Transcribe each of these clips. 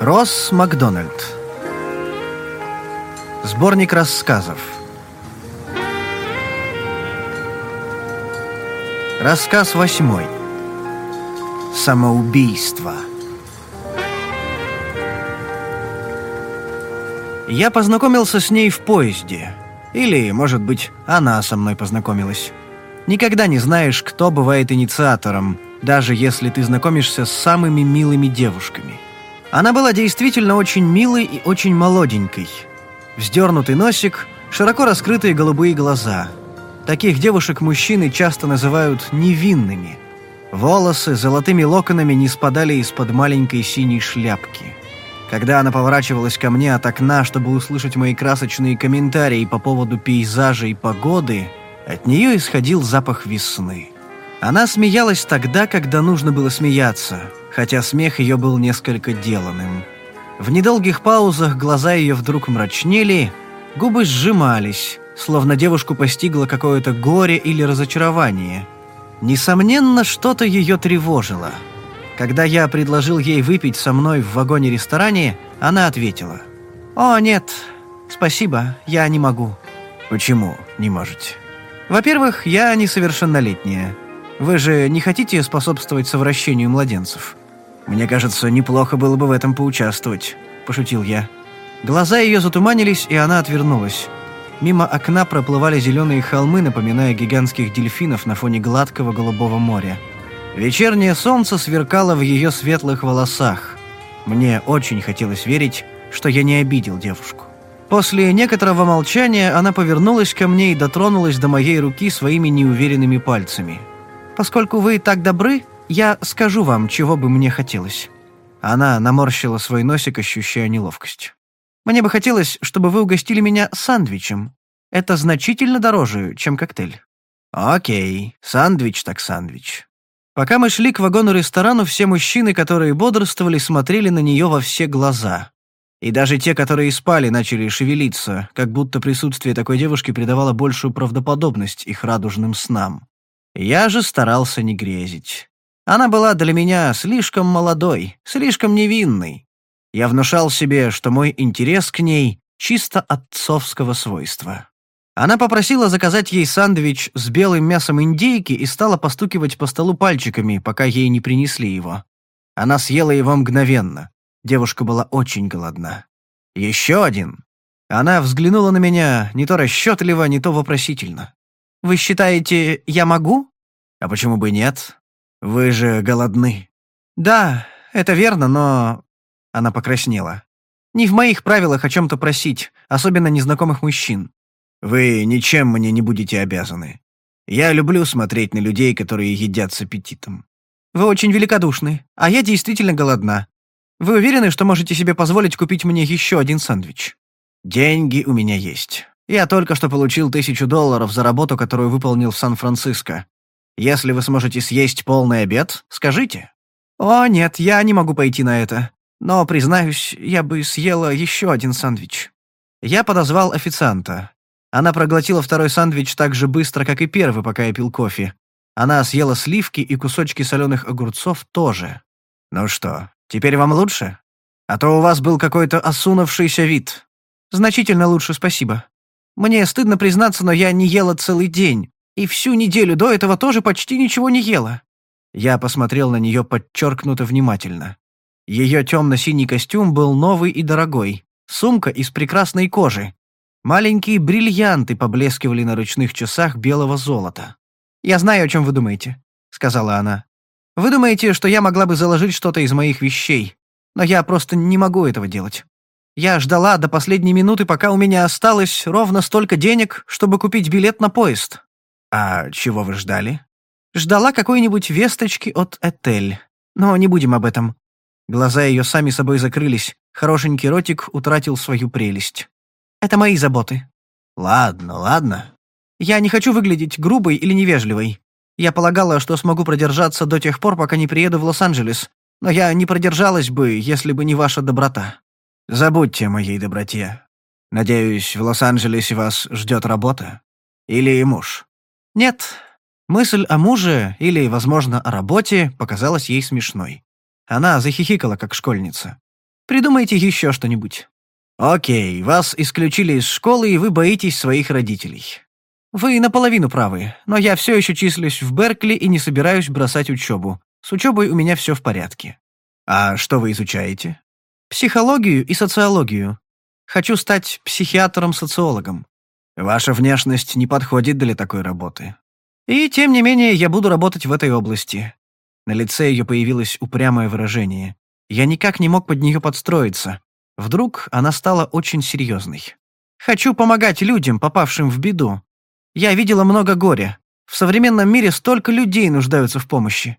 Росс Макдональд. Сборник рассказов. Рассказ восьмой. Самоубийство. Я познакомился с ней в поезде. Или, может быть, она со мной познакомилась. Никогда не знаешь, кто бывает инициатором, даже если ты знакомишься с самыми милыми девушками. Она была действительно очень милой и очень молоденькой. Вздернутый носик, широко раскрытые голубые глаза. Таких девушек мужчины часто называют невинными. Волосы золотыми локонами не спадали из-под маленькой синей шляпки. Когда она поворачивалась ко мне от окна, чтобы услышать мои красочные комментарии по поводу пейзажа и погоды, от нее исходил запах весны. Она смеялась тогда, когда нужно было смеяться, хотя смех ее был несколько деланным. В недолгих паузах глаза ее вдруг мрачнели, губы сжимались, словно девушку постигло какое-то горе или разочарование. Несомненно, что-то ее тревожило – когда я предложил ей выпить со мной в вагоне-ресторане, она ответила. «О, нет, спасибо, я не могу». «Почему не можете?» «Во-первых, я несовершеннолетняя. Вы же не хотите способствовать совращению младенцев?» «Мне кажется, неплохо было бы в этом поучаствовать», – пошутил я. Глаза ее затуманились, и она отвернулась. Мимо окна проплывали зеленые холмы, напоминая гигантских дельфинов на фоне гладкого голубого моря. Вечернее солнце сверкало в ее светлых волосах. Мне очень хотелось верить, что я не обидел девушку. После некоторого молчания она повернулась ко мне и дотронулась до моей руки своими неуверенными пальцами. «Поскольку вы так добры, я скажу вам, чего бы мне хотелось». Она наморщила свой носик, ощущая неловкость. «Мне бы хотелось, чтобы вы угостили меня сандвичем. Это значительно дороже, чем коктейль». «Окей, сандвич так сандвич. Пока мы шли к вагону-ресторану, все мужчины, которые бодрствовали, смотрели на нее во все глаза. И даже те, которые спали, начали шевелиться, как будто присутствие такой девушки придавало большую правдоподобность их радужным снам. Я же старался не грезить. Она была для меня слишком молодой, слишком невинной. Я внушал себе, что мой интерес к ней чисто отцовского свойства. Она попросила заказать ей сандвич с белым мясом индейки и стала постукивать по столу пальчиками, пока ей не принесли его. Она съела его мгновенно. Девушка была очень голодна. «Еще один?» Она взглянула на меня не то расчетливо, не то вопросительно. «Вы считаете, я могу?» «А почему бы нет? Вы же голодны». «Да, это верно, но...» Она покраснела. «Не в моих правилах о чем-то просить, особенно незнакомых мужчин. Вы ничем мне не будете обязаны. Я люблю смотреть на людей, которые едят с аппетитом. Вы очень великодушны, а я действительно голодна. Вы уверены, что можете себе позволить купить мне еще один сэндвич? Деньги у меня есть. Я только что получил тысячу долларов за работу, которую выполнил в Сан-Франциско. Если вы сможете съесть полный обед, скажите. О, нет, я не могу пойти на это. Но, признаюсь, я бы съела еще один сэндвич. Я подозвал официанта. Она проглотила второй сэндвич так же быстро, как и первый, пока я пил кофе. Она съела сливки и кусочки соленых огурцов тоже. «Ну что, теперь вам лучше? А то у вас был какой-то осунувшийся вид». «Значительно лучше, спасибо. Мне стыдно признаться, но я не ела целый день, и всю неделю до этого тоже почти ничего не ела». Я посмотрел на нее подчеркнуто внимательно. Ее темно-синий костюм был новый и дорогой, сумка из прекрасной кожи, Маленькие бриллианты поблескивали на ручных часах белого золота. «Я знаю, о чем вы думаете», — сказала она. «Вы думаете, что я могла бы заложить что-то из моих вещей, но я просто не могу этого делать. Я ждала до последней минуты, пока у меня осталось ровно столько денег, чтобы купить билет на поезд». «А чего вы ждали?» «Ждала какой-нибудь весточки от Этель. Но не будем об этом». Глаза ее сами собой закрылись, хорошенький ротик утратил свою прелесть. Это мои заботы». «Ладно, ладно». «Я не хочу выглядеть грубой или невежливой. Я полагала, что смогу продержаться до тех пор, пока не приеду в Лос-Анджелес, но я не продержалась бы, если бы не ваша доброта». «Забудьте о моей доброте. Надеюсь, в Лос-Анджелесе вас ждет работа? Или муж?» «Нет». Мысль о муже или, возможно, о работе показалась ей смешной. Она захихикала, как школьница. Придумайте еще что-нибудь. Окей, вас исключили из школы, и вы боитесь своих родителей. Вы наполовину правы, но я все еще числюсь в Беркли и не собираюсь бросать учебу. С учебой у меня все в порядке. А что вы изучаете? Психологию и социологию. Хочу стать психиатром-социологом. Ваша внешность не подходит для такой работы. И, тем не менее, я буду работать в этой области. На лице ее появилось упрямое выражение. Я никак не мог под нее подстроиться. Вдруг она стала очень серьезной. «Хочу помогать людям, попавшим в беду. Я видела много горя. В современном мире столько людей нуждаются в помощи».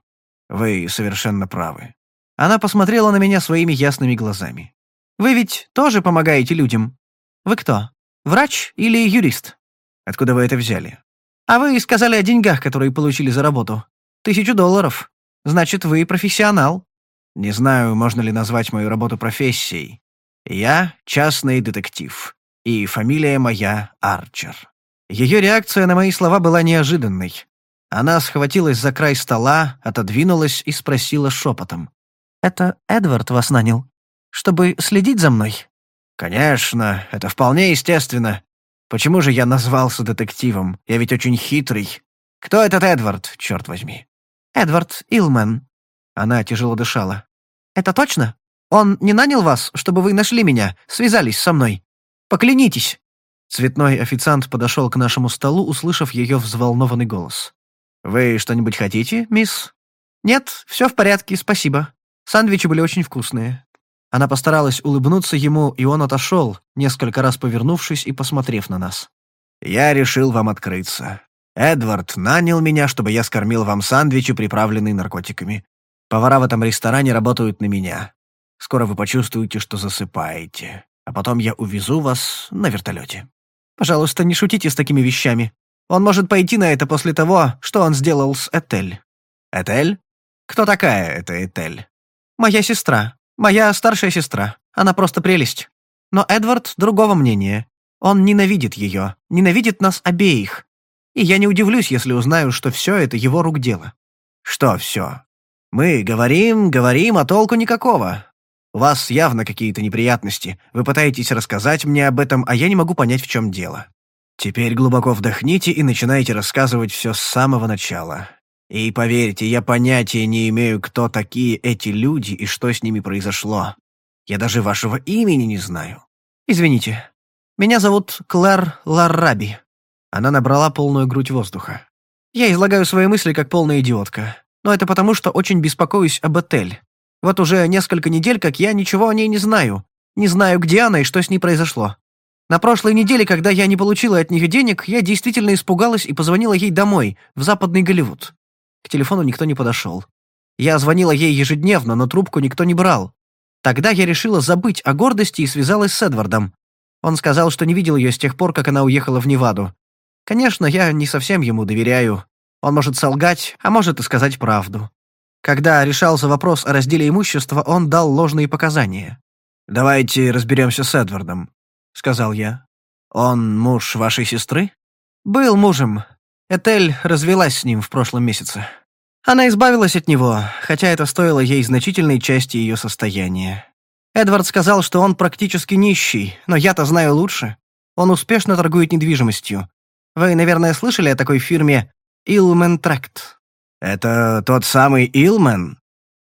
«Вы совершенно правы». Она посмотрела на меня своими ясными глазами. «Вы ведь тоже помогаете людям? Вы кто? Врач или юрист?» «Откуда вы это взяли?» «А вы сказали о деньгах, которые получили за работу. Тысячу долларов. Значит, вы профессионал». Не знаю, можно ли назвать мою работу профессией. Я частный детектив, и фамилия моя Арчер. Ее реакция на мои слова была неожиданной. Она схватилась за край стола, отодвинулась и спросила шепотом. «Это Эдвард вас нанял? Чтобы следить за мной?» «Конечно, это вполне естественно. Почему же я назвался детективом? Я ведь очень хитрый. Кто этот Эдвард, черт возьми?» «Эдвард Илмен». Она тяжело дышала. «Это точно? Он не нанял вас, чтобы вы нашли меня, связались со мной? Поклянитесь!» Цветной официант подошел к нашему столу, услышав ее взволнованный голос. «Вы что-нибудь хотите, мисс?» «Нет, все в порядке, спасибо. Сандвичи были очень вкусные». Она постаралась улыбнуться ему, и он отошел, несколько раз повернувшись и посмотрев на нас. «Я решил вам открыться. Эдвард нанял меня, чтобы я скормил вам сандвичи, приправленные наркотиками. Повара в этом ресторане работают на меня. Скоро вы почувствуете, что засыпаете. А потом я увезу вас на вертолете. Пожалуйста, не шутите с такими вещами. Он может пойти на это после того, что он сделал с Этель. Этель? Кто такая эта Этель? Моя сестра. Моя старшая сестра. Она просто прелесть. Но Эдвард другого мнения. Он ненавидит ее, ненавидит нас обеих. И я не удивлюсь, если узнаю, что все это его рук дело. Что все? Мы говорим, говорим, а толку никакого. У вас явно какие-то неприятности. Вы пытаетесь рассказать мне об этом, а я не могу понять, в чем дело. Теперь глубоко вдохните и начинайте рассказывать все с самого начала. И поверьте, я понятия не имею, кто такие эти люди и что с ними произошло. Я даже вашего имени не знаю. Извините. Меня зовут Клэр Ларраби. Она набрала полную грудь воздуха. Я излагаю свои мысли как полная идиотка но это потому, что очень беспокоюсь об Этель. Вот уже несколько недель, как я ничего о ней не знаю. Не знаю, где она и что с ней произошло. На прошлой неделе, когда я не получила от них денег, я действительно испугалась и позвонила ей домой, в Западный Голливуд. К телефону никто не подошел. Я звонила ей ежедневно, но трубку никто не брал. Тогда я решила забыть о гордости и связалась с Эдвардом. Он сказал, что не видел ее с тех пор, как она уехала в Неваду. Конечно, я не совсем ему доверяю, он может солгать, а может и сказать правду. Когда решался вопрос о разделе имущества, он дал ложные показания. «Давайте разберемся с Эдвардом», — сказал я. «Он муж вашей сестры?» «Был мужем. Этель развелась с ним в прошлом месяце. Она избавилась от него, хотя это стоило ей значительной части ее состояния. Эдвард сказал, что он практически нищий, но я-то знаю лучше. Он успешно торгует недвижимостью. Вы, наверное, слышали о такой фирме Илмен Тракт». «Это тот самый Илмен?»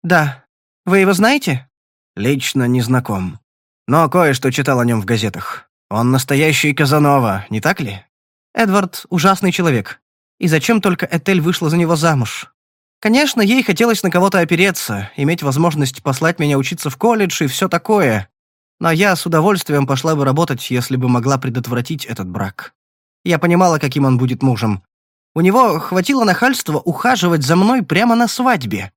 «Да. Вы его знаете?» «Лично не знаком. Но кое-что читал о нем в газетах. Он настоящий Казанова, не так ли?» «Эдвард — ужасный человек. И зачем только Этель вышла за него замуж? Конечно, ей хотелось на кого-то опереться, иметь возможность послать меня учиться в колледж и все такое. Но я с удовольствием пошла бы работать, если бы могла предотвратить этот брак. Я понимала, каким он будет мужем, у него хватило нахальства ухаживать за мной прямо на свадьбе».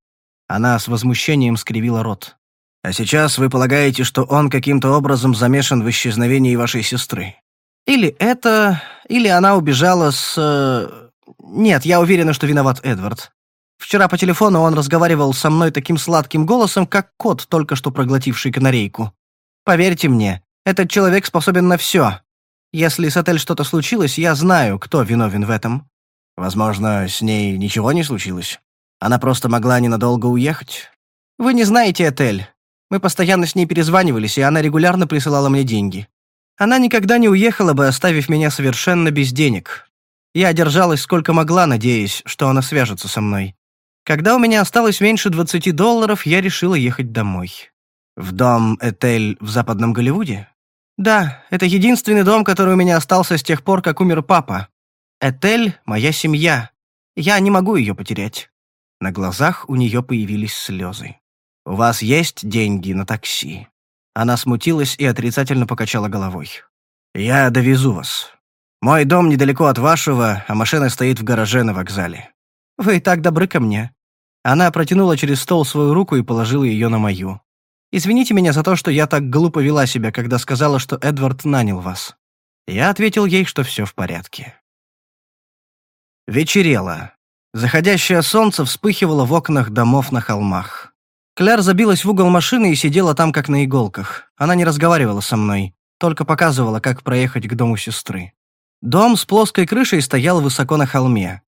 Она с возмущением скривила рот. «А сейчас вы полагаете, что он каким-то образом замешан в исчезновении вашей сестры?» «Или это, или она убежала с... Нет, я уверена, что виноват Эдвард. Вчера по телефону он разговаривал со мной таким сладким голосом, как кот, только что проглотивший канарейку. Поверьте мне, этот человек способен на все. Если с Этель что-то случилось, я знаю, кто виновен в этом. Возможно, с ней ничего не случилось. Она просто могла ненадолго уехать. Вы не знаете Этель. Мы постоянно с ней перезванивались, и она регулярно присылала мне деньги. Она никогда не уехала бы, оставив меня совершенно без денег. Я держалась сколько могла, надеясь, что она свяжется со мной. Когда у меня осталось меньше 20 долларов, я решила ехать домой. В дом Этель в Западном Голливуде? Да, это единственный дом, который у меня остался с тех пор, как умер папа. Этель — моя семья. Я не могу ее потерять. На глазах у нее появились слезы. «У вас есть деньги на такси?» Она смутилась и отрицательно покачала головой. «Я довезу вас. Мой дом недалеко от вашего, а машина стоит в гараже на вокзале. Вы так добры ко мне». Она протянула через стол свою руку и положила ее на мою. «Извините меня за то, что я так глупо вела себя, когда сказала, что Эдвард нанял вас». Я ответил ей, что все в порядке. Вечерело. Заходящее солнце вспыхивало в окнах домов на холмах. Кляр забилась в угол машины и сидела там, как на иголках. Она не разговаривала со мной, только показывала, как проехать к дому сестры. Дом с плоской крышей стоял высоко на холме.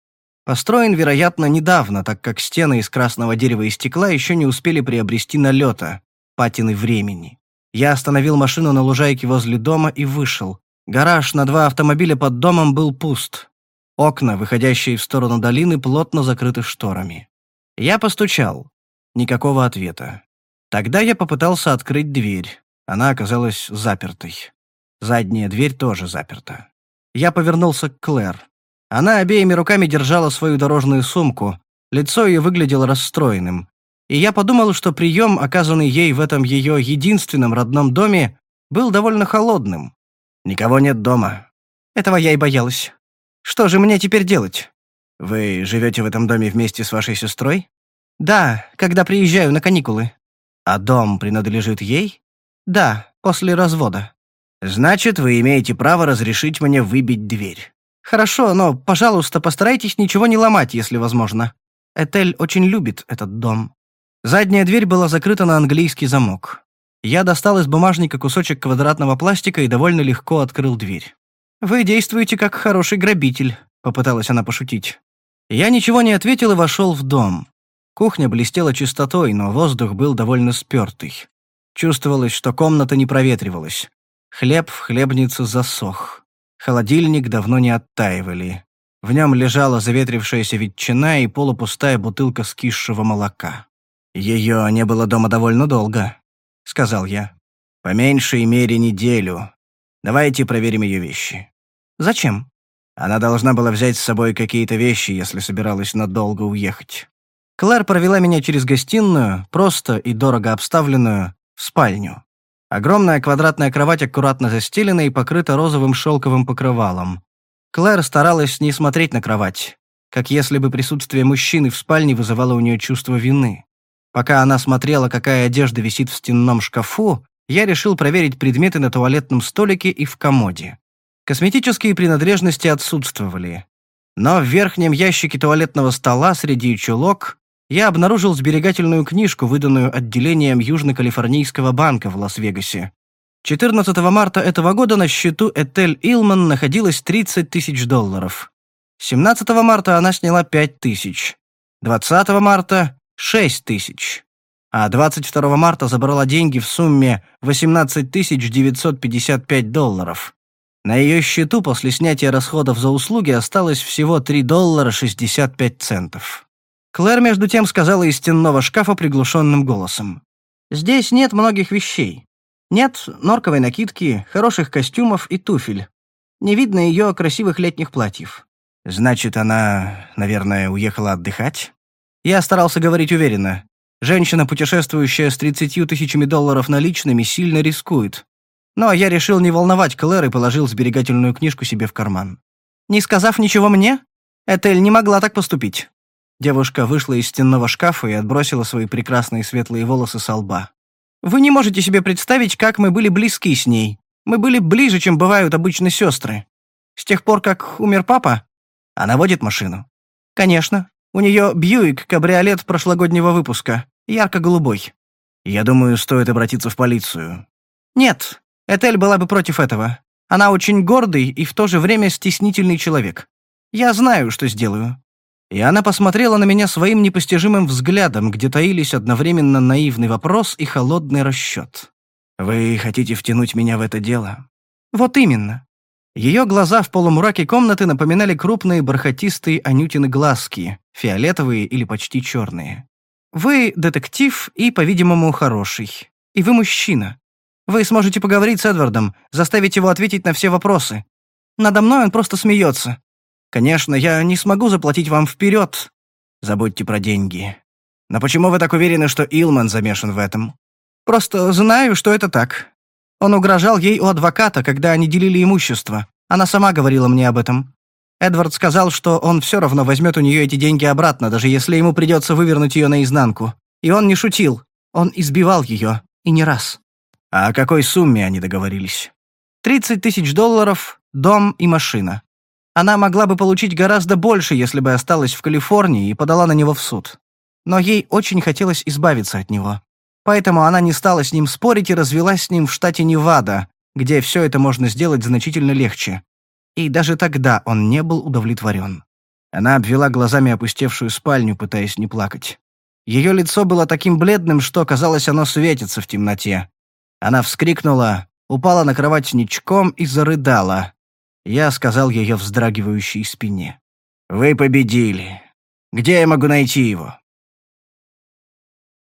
Построен, вероятно, недавно, так как стены из красного дерева и стекла еще не успели приобрести налета, патины времени. Я остановил машину на лужайке возле дома и вышел. Гараж на два автомобиля под домом был пуст. Окна, выходящие в сторону долины, плотно закрыты шторами. Я постучал. Никакого ответа. Тогда я попытался открыть дверь. Она оказалась запертой. Задняя дверь тоже заперта. Я повернулся к Клэр. Она обеими руками держала свою дорожную сумку. Лицо ее выглядело расстроенным. И я подумал, что прием, оказанный ей в этом ее единственном родном доме, был довольно холодным. Никого нет дома. Этого я и боялась. Что же мне теперь делать? Вы живете в этом доме вместе с вашей сестрой? «Да, когда приезжаю на каникулы». «А дом принадлежит ей?» «Да, после развода». «Значит, вы имеете право разрешить мне выбить дверь». «Хорошо, но, пожалуйста, постарайтесь ничего не ломать, если возможно. Этель очень любит этот дом». Задняя дверь была закрыта на английский замок. Я достал из бумажника кусочек квадратного пластика и довольно легко открыл дверь. «Вы действуете как хороший грабитель», — попыталась она пошутить. Я ничего не ответил и вошел в дом. Кухня блестела чистотой, но воздух был довольно спёртый. Чувствовалось, что комната не проветривалась. Хлеб в хлебнице засох. Холодильник давно не оттаивали. В нем лежала заветрившаяся ветчина и полупустая бутылка скисшего молока. «Ее не было дома довольно долго», — сказал я. «По меньшей мере неделю. Давайте проверим ее вещи». «Зачем?» Она должна была взять с собой какие-то вещи, если собиралась надолго уехать. Клэр провела меня через гостиную, просто и дорого обставленную, в спальню. Огромная квадратная кровать аккуратно застелена и покрыта розовым шелковым покрывалом. Клэр старалась не смотреть на кровать, как если бы присутствие мужчины в спальне вызывало у нее чувство вины. Пока она смотрела, какая одежда висит в стенном шкафу, я решил проверить предметы на туалетном столике и в комоде. Косметические принадлежности отсутствовали. Но в верхнем ящике туалетного стола среди чулок я обнаружил сберегательную книжку, выданную отделением Южно-Калифорнийского банка в Лас-Вегасе. 14 марта этого года на счету Этель Илман находилось 30 тысяч долларов. 17 марта она сняла 5 тысяч. 20 марта – 6 тысяч. А 22 марта забрала деньги в сумме 18 955 долларов. На ее счету после снятия расходов за услуги осталось всего 3 доллара 65 центов. Клэр, между тем, сказала из стенного шкафа приглушенным голосом. «Здесь нет многих вещей. Нет норковой накидки, хороших костюмов и туфель. Не видно ее красивых летних платьев». «Значит, она, наверное, уехала отдыхать?» Я старался говорить уверенно. Женщина, путешествующая с 30 тысячами долларов наличными, сильно рискует. Но я решил не волновать Клэр и положил сберегательную книжку себе в карман. «Не сказав ничего мне, Этель не могла так поступить. Девушка вышла из стенного шкафа и отбросила свои прекрасные светлые волосы со лба. «Вы не можете себе представить, как мы были близки с ней. Мы были ближе, чем бывают обычно сестры. С тех пор, как умер папа, она водит машину. Конечно. У нее Бьюик, кабриолет прошлогоднего выпуска, ярко-голубой. Я думаю, стоит обратиться в полицию. Нет, Этель была бы против этого. Она очень гордый и в то же время стеснительный человек. Я знаю, что сделаю. И она посмотрела на меня своим непостижимым взглядом, где таились одновременно наивный вопрос и холодный расчет. «Вы хотите втянуть меня в это дело?» «Вот именно». Ее глаза в полумраке комнаты напоминали крупные бархатистые анютины глазки, фиолетовые или почти черные. «Вы детектив и, по-видимому, хороший. И вы мужчина. Вы сможете поговорить с Эдвардом, заставить его ответить на все вопросы. Надо мной он просто смеется. Конечно, я не смогу заплатить вам вперед. Забудьте про деньги. Но почему вы так уверены, что Илман замешан в этом? Просто знаю, что это так. Он угрожал ей у адвоката, когда они делили имущество. Она сама говорила мне об этом. Эдвард сказал, что он все равно возьмет у нее эти деньги обратно, даже если ему придется вывернуть ее наизнанку. И он не шутил. Он избивал ее. И не раз. А о какой сумме они договорились? 30 тысяч долларов, дом и машина. Она могла бы получить гораздо больше, если бы осталась в Калифорнии и подала на него в суд. Но ей очень хотелось избавиться от него. Поэтому она не стала с ним спорить и развелась с ним в штате Невада, где все это можно сделать значительно легче. И даже тогда он не был удовлетворен. Она обвела глазами опустевшую спальню, пытаясь не плакать. Ее лицо было таким бледным, что, казалось, оно светится в темноте. Она вскрикнула, упала на кровать ничком и зарыдала. Я сказал ее вздрагивающей спине. «Вы победили. Где я могу найти его?»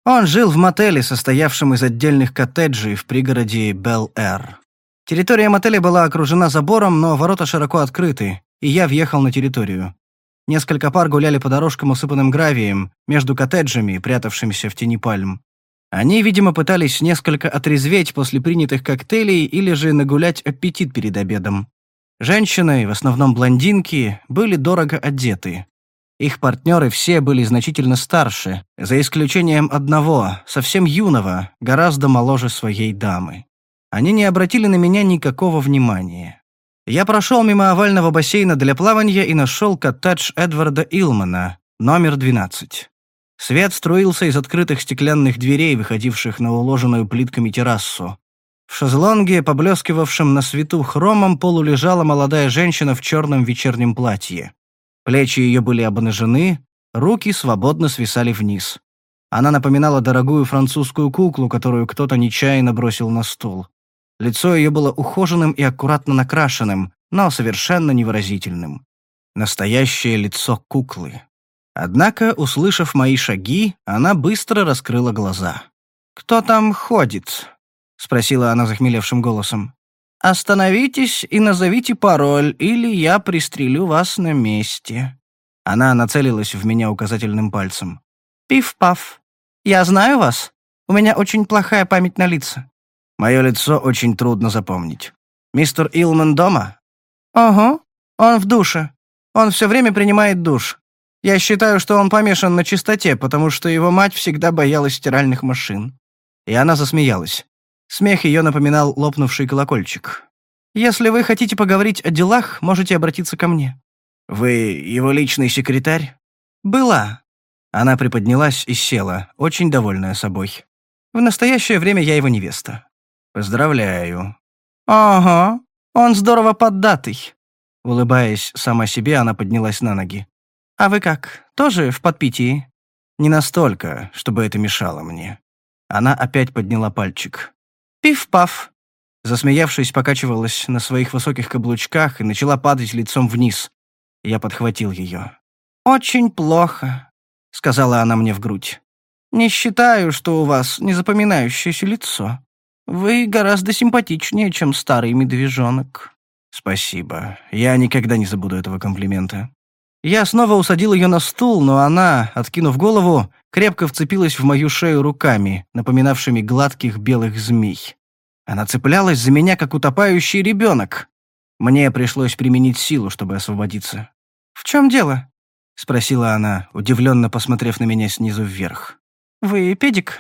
Он жил в мотеле, состоявшем из отдельных коттеджей в пригороде Бел-Эр. Территория мотеля была окружена забором, но ворота широко открыты, и я въехал на территорию. Несколько пар гуляли по дорожкам, усыпанным гравием, между коттеджами, прятавшимися в тени пальм. Они, видимо, пытались несколько отрезветь после принятых коктейлей или же нагулять аппетит перед обедом. Женщины, в основном блондинки, были дорого одеты. Их партнеры все были значительно старше, за исключением одного, совсем юного, гораздо моложе своей дамы. Они не обратили на меня никакого внимания. Я прошел мимо овального бассейна для плавания и нашел коттедж Эдварда Илмана, номер 12. Свет струился из открытых стеклянных дверей, выходивших на уложенную плитками террасу. В шезлонге, поблескивавшем на свету хромом, полулежала молодая женщина в черном вечернем платье. Плечи ее были обнажены, руки свободно свисали вниз. Она напоминала дорогую французскую куклу, которую кто-то нечаянно бросил на стол. Лицо ее было ухоженным и аккуратно накрашенным, но совершенно невыразительным. Настоящее лицо куклы. Однако, услышав мои шаги, она быстро раскрыла глаза. «Кто там ходит?» — спросила она захмелевшим голосом. «Остановитесь и назовите пароль, или я пристрелю вас на месте». Она нацелилась в меня указательным пальцем. «Пиф-паф. Я знаю вас. У меня очень плохая память на лица». «Мое лицо очень трудно запомнить. Мистер Илман дома?» «Ага. Он в душе. Он все время принимает душ. Я считаю, что он помешан на чистоте, потому что его мать всегда боялась стиральных машин». И она засмеялась. Смех ее напоминал лопнувший колокольчик. «Если вы хотите поговорить о делах, можете обратиться ко мне». «Вы его личный секретарь?» «Была». Она приподнялась и села, очень довольная собой. «В настоящее время я его невеста». «Поздравляю». «Ага, он здорово поддатый». Улыбаясь сама себе, она поднялась на ноги. «А вы как, тоже в подпитии?» «Не настолько, чтобы это мешало мне». Она опять подняла пальчик. Пиф-паф. Засмеявшись, покачивалась на своих высоких каблучках и начала падать лицом вниз. Я подхватил ее. «Очень плохо», — сказала она мне в грудь. «Не считаю, что у вас незапоминающееся лицо. Вы гораздо симпатичнее, чем старый медвежонок». «Спасибо. Я никогда не забуду этого комплимента». Я снова усадил ее на стул, но она, откинув голову, крепко вцепилась в мою шею руками, напоминавшими гладких белых змей. Она цеплялась за меня, как утопающий ребенок. Мне пришлось применить силу, чтобы освободиться. «В чем дело?» — спросила она, удивленно посмотрев на меня снизу вверх. «Вы педик?»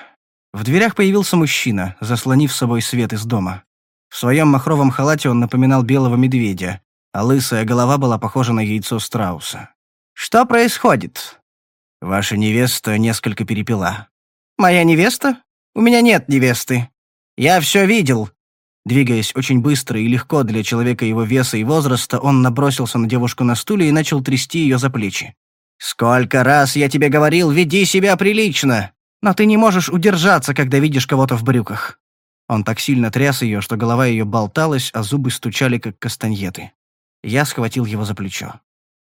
В дверях появился мужчина, заслонив с собой свет из дома. В своем махровом халате он напоминал белого медведя, а лысая голова была похожа на яйцо страуса. «Что происходит?» «Ваша невеста несколько перепила». «Моя невеста? У меня нет невесты. Я все видел». Двигаясь очень быстро и легко для человека его веса и возраста, он набросился на девушку на стуле и начал трясти ее за плечи. «Сколько раз я тебе говорил, веди себя прилично! Но ты не можешь удержаться, когда видишь кого-то в брюках». Он так сильно тряс ее, что голова ее болталась, а зубы стучали, как кастаньеты. Я схватил его за плечо.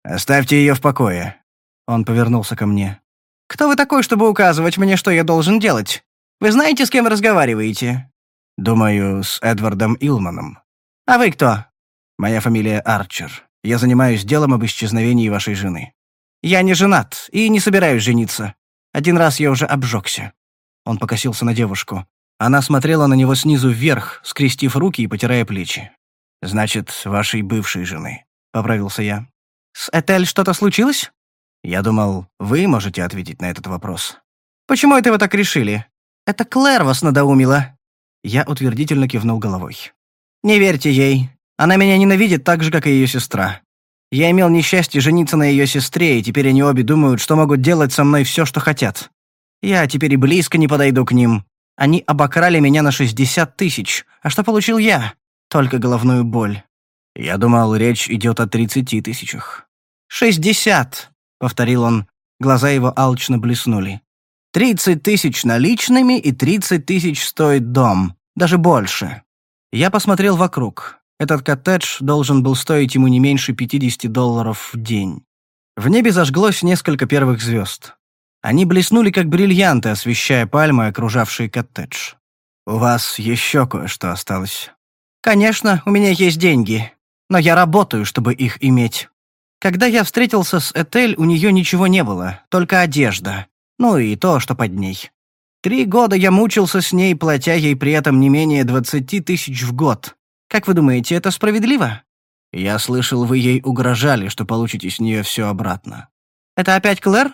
«Оставьте ее в покое». Он повернулся ко мне. «Кто вы такой, чтобы указывать мне, что я должен делать? Вы знаете, с кем разговариваете?» «Думаю, с Эдвардом Илманом». «А вы кто?» «Моя фамилия Арчер. Я занимаюсь делом об исчезновении вашей жены». «Я не женат и не собираюсь жениться. Один раз я уже обжегся». Он покосился на девушку. Она смотрела на него снизу вверх, скрестив руки и потирая плечи. «Значит, вашей бывшей жены», — поправился я. «С Этель что-то случилось?» «Я думал, вы можете ответить на этот вопрос». «Почему это вы так решили? Это Клэр вас надоумила». Я утвердительно кивнул головой. «Не верьте ей. Она меня ненавидит так же, как и ее сестра. Я имел несчастье жениться на ее сестре, и теперь они обе думают, что могут делать со мной все, что хотят. Я теперь и близко не подойду к ним. Они обокрали меня на 60 тысяч. А что получил я? Только головную боль. Я думал, речь идет о 30 тысячах. «Шестьдесят», — повторил он. Глаза его алчно блеснули. «Тридцать тысяч наличными и тридцать тысяч стоит дом. Даже больше». Я посмотрел вокруг. Этот коттедж должен был стоить ему не меньше 50 долларов в день. В небе зажглось несколько первых звезд. Они блеснули, как бриллианты, освещая пальмы, окружавшие коттедж. «У вас еще кое-что осталось?» «Конечно, у меня есть деньги, но я работаю, чтобы их иметь. Когда я встретился с Этель, у нее ничего не было, только одежда. Ну и то, что под ней. Три года я мучился с ней, платя ей при этом не менее 20 тысяч в год. Как вы думаете, это справедливо?» «Я слышал, вы ей угрожали, что получите с нее все обратно». «Это опять Клэр?»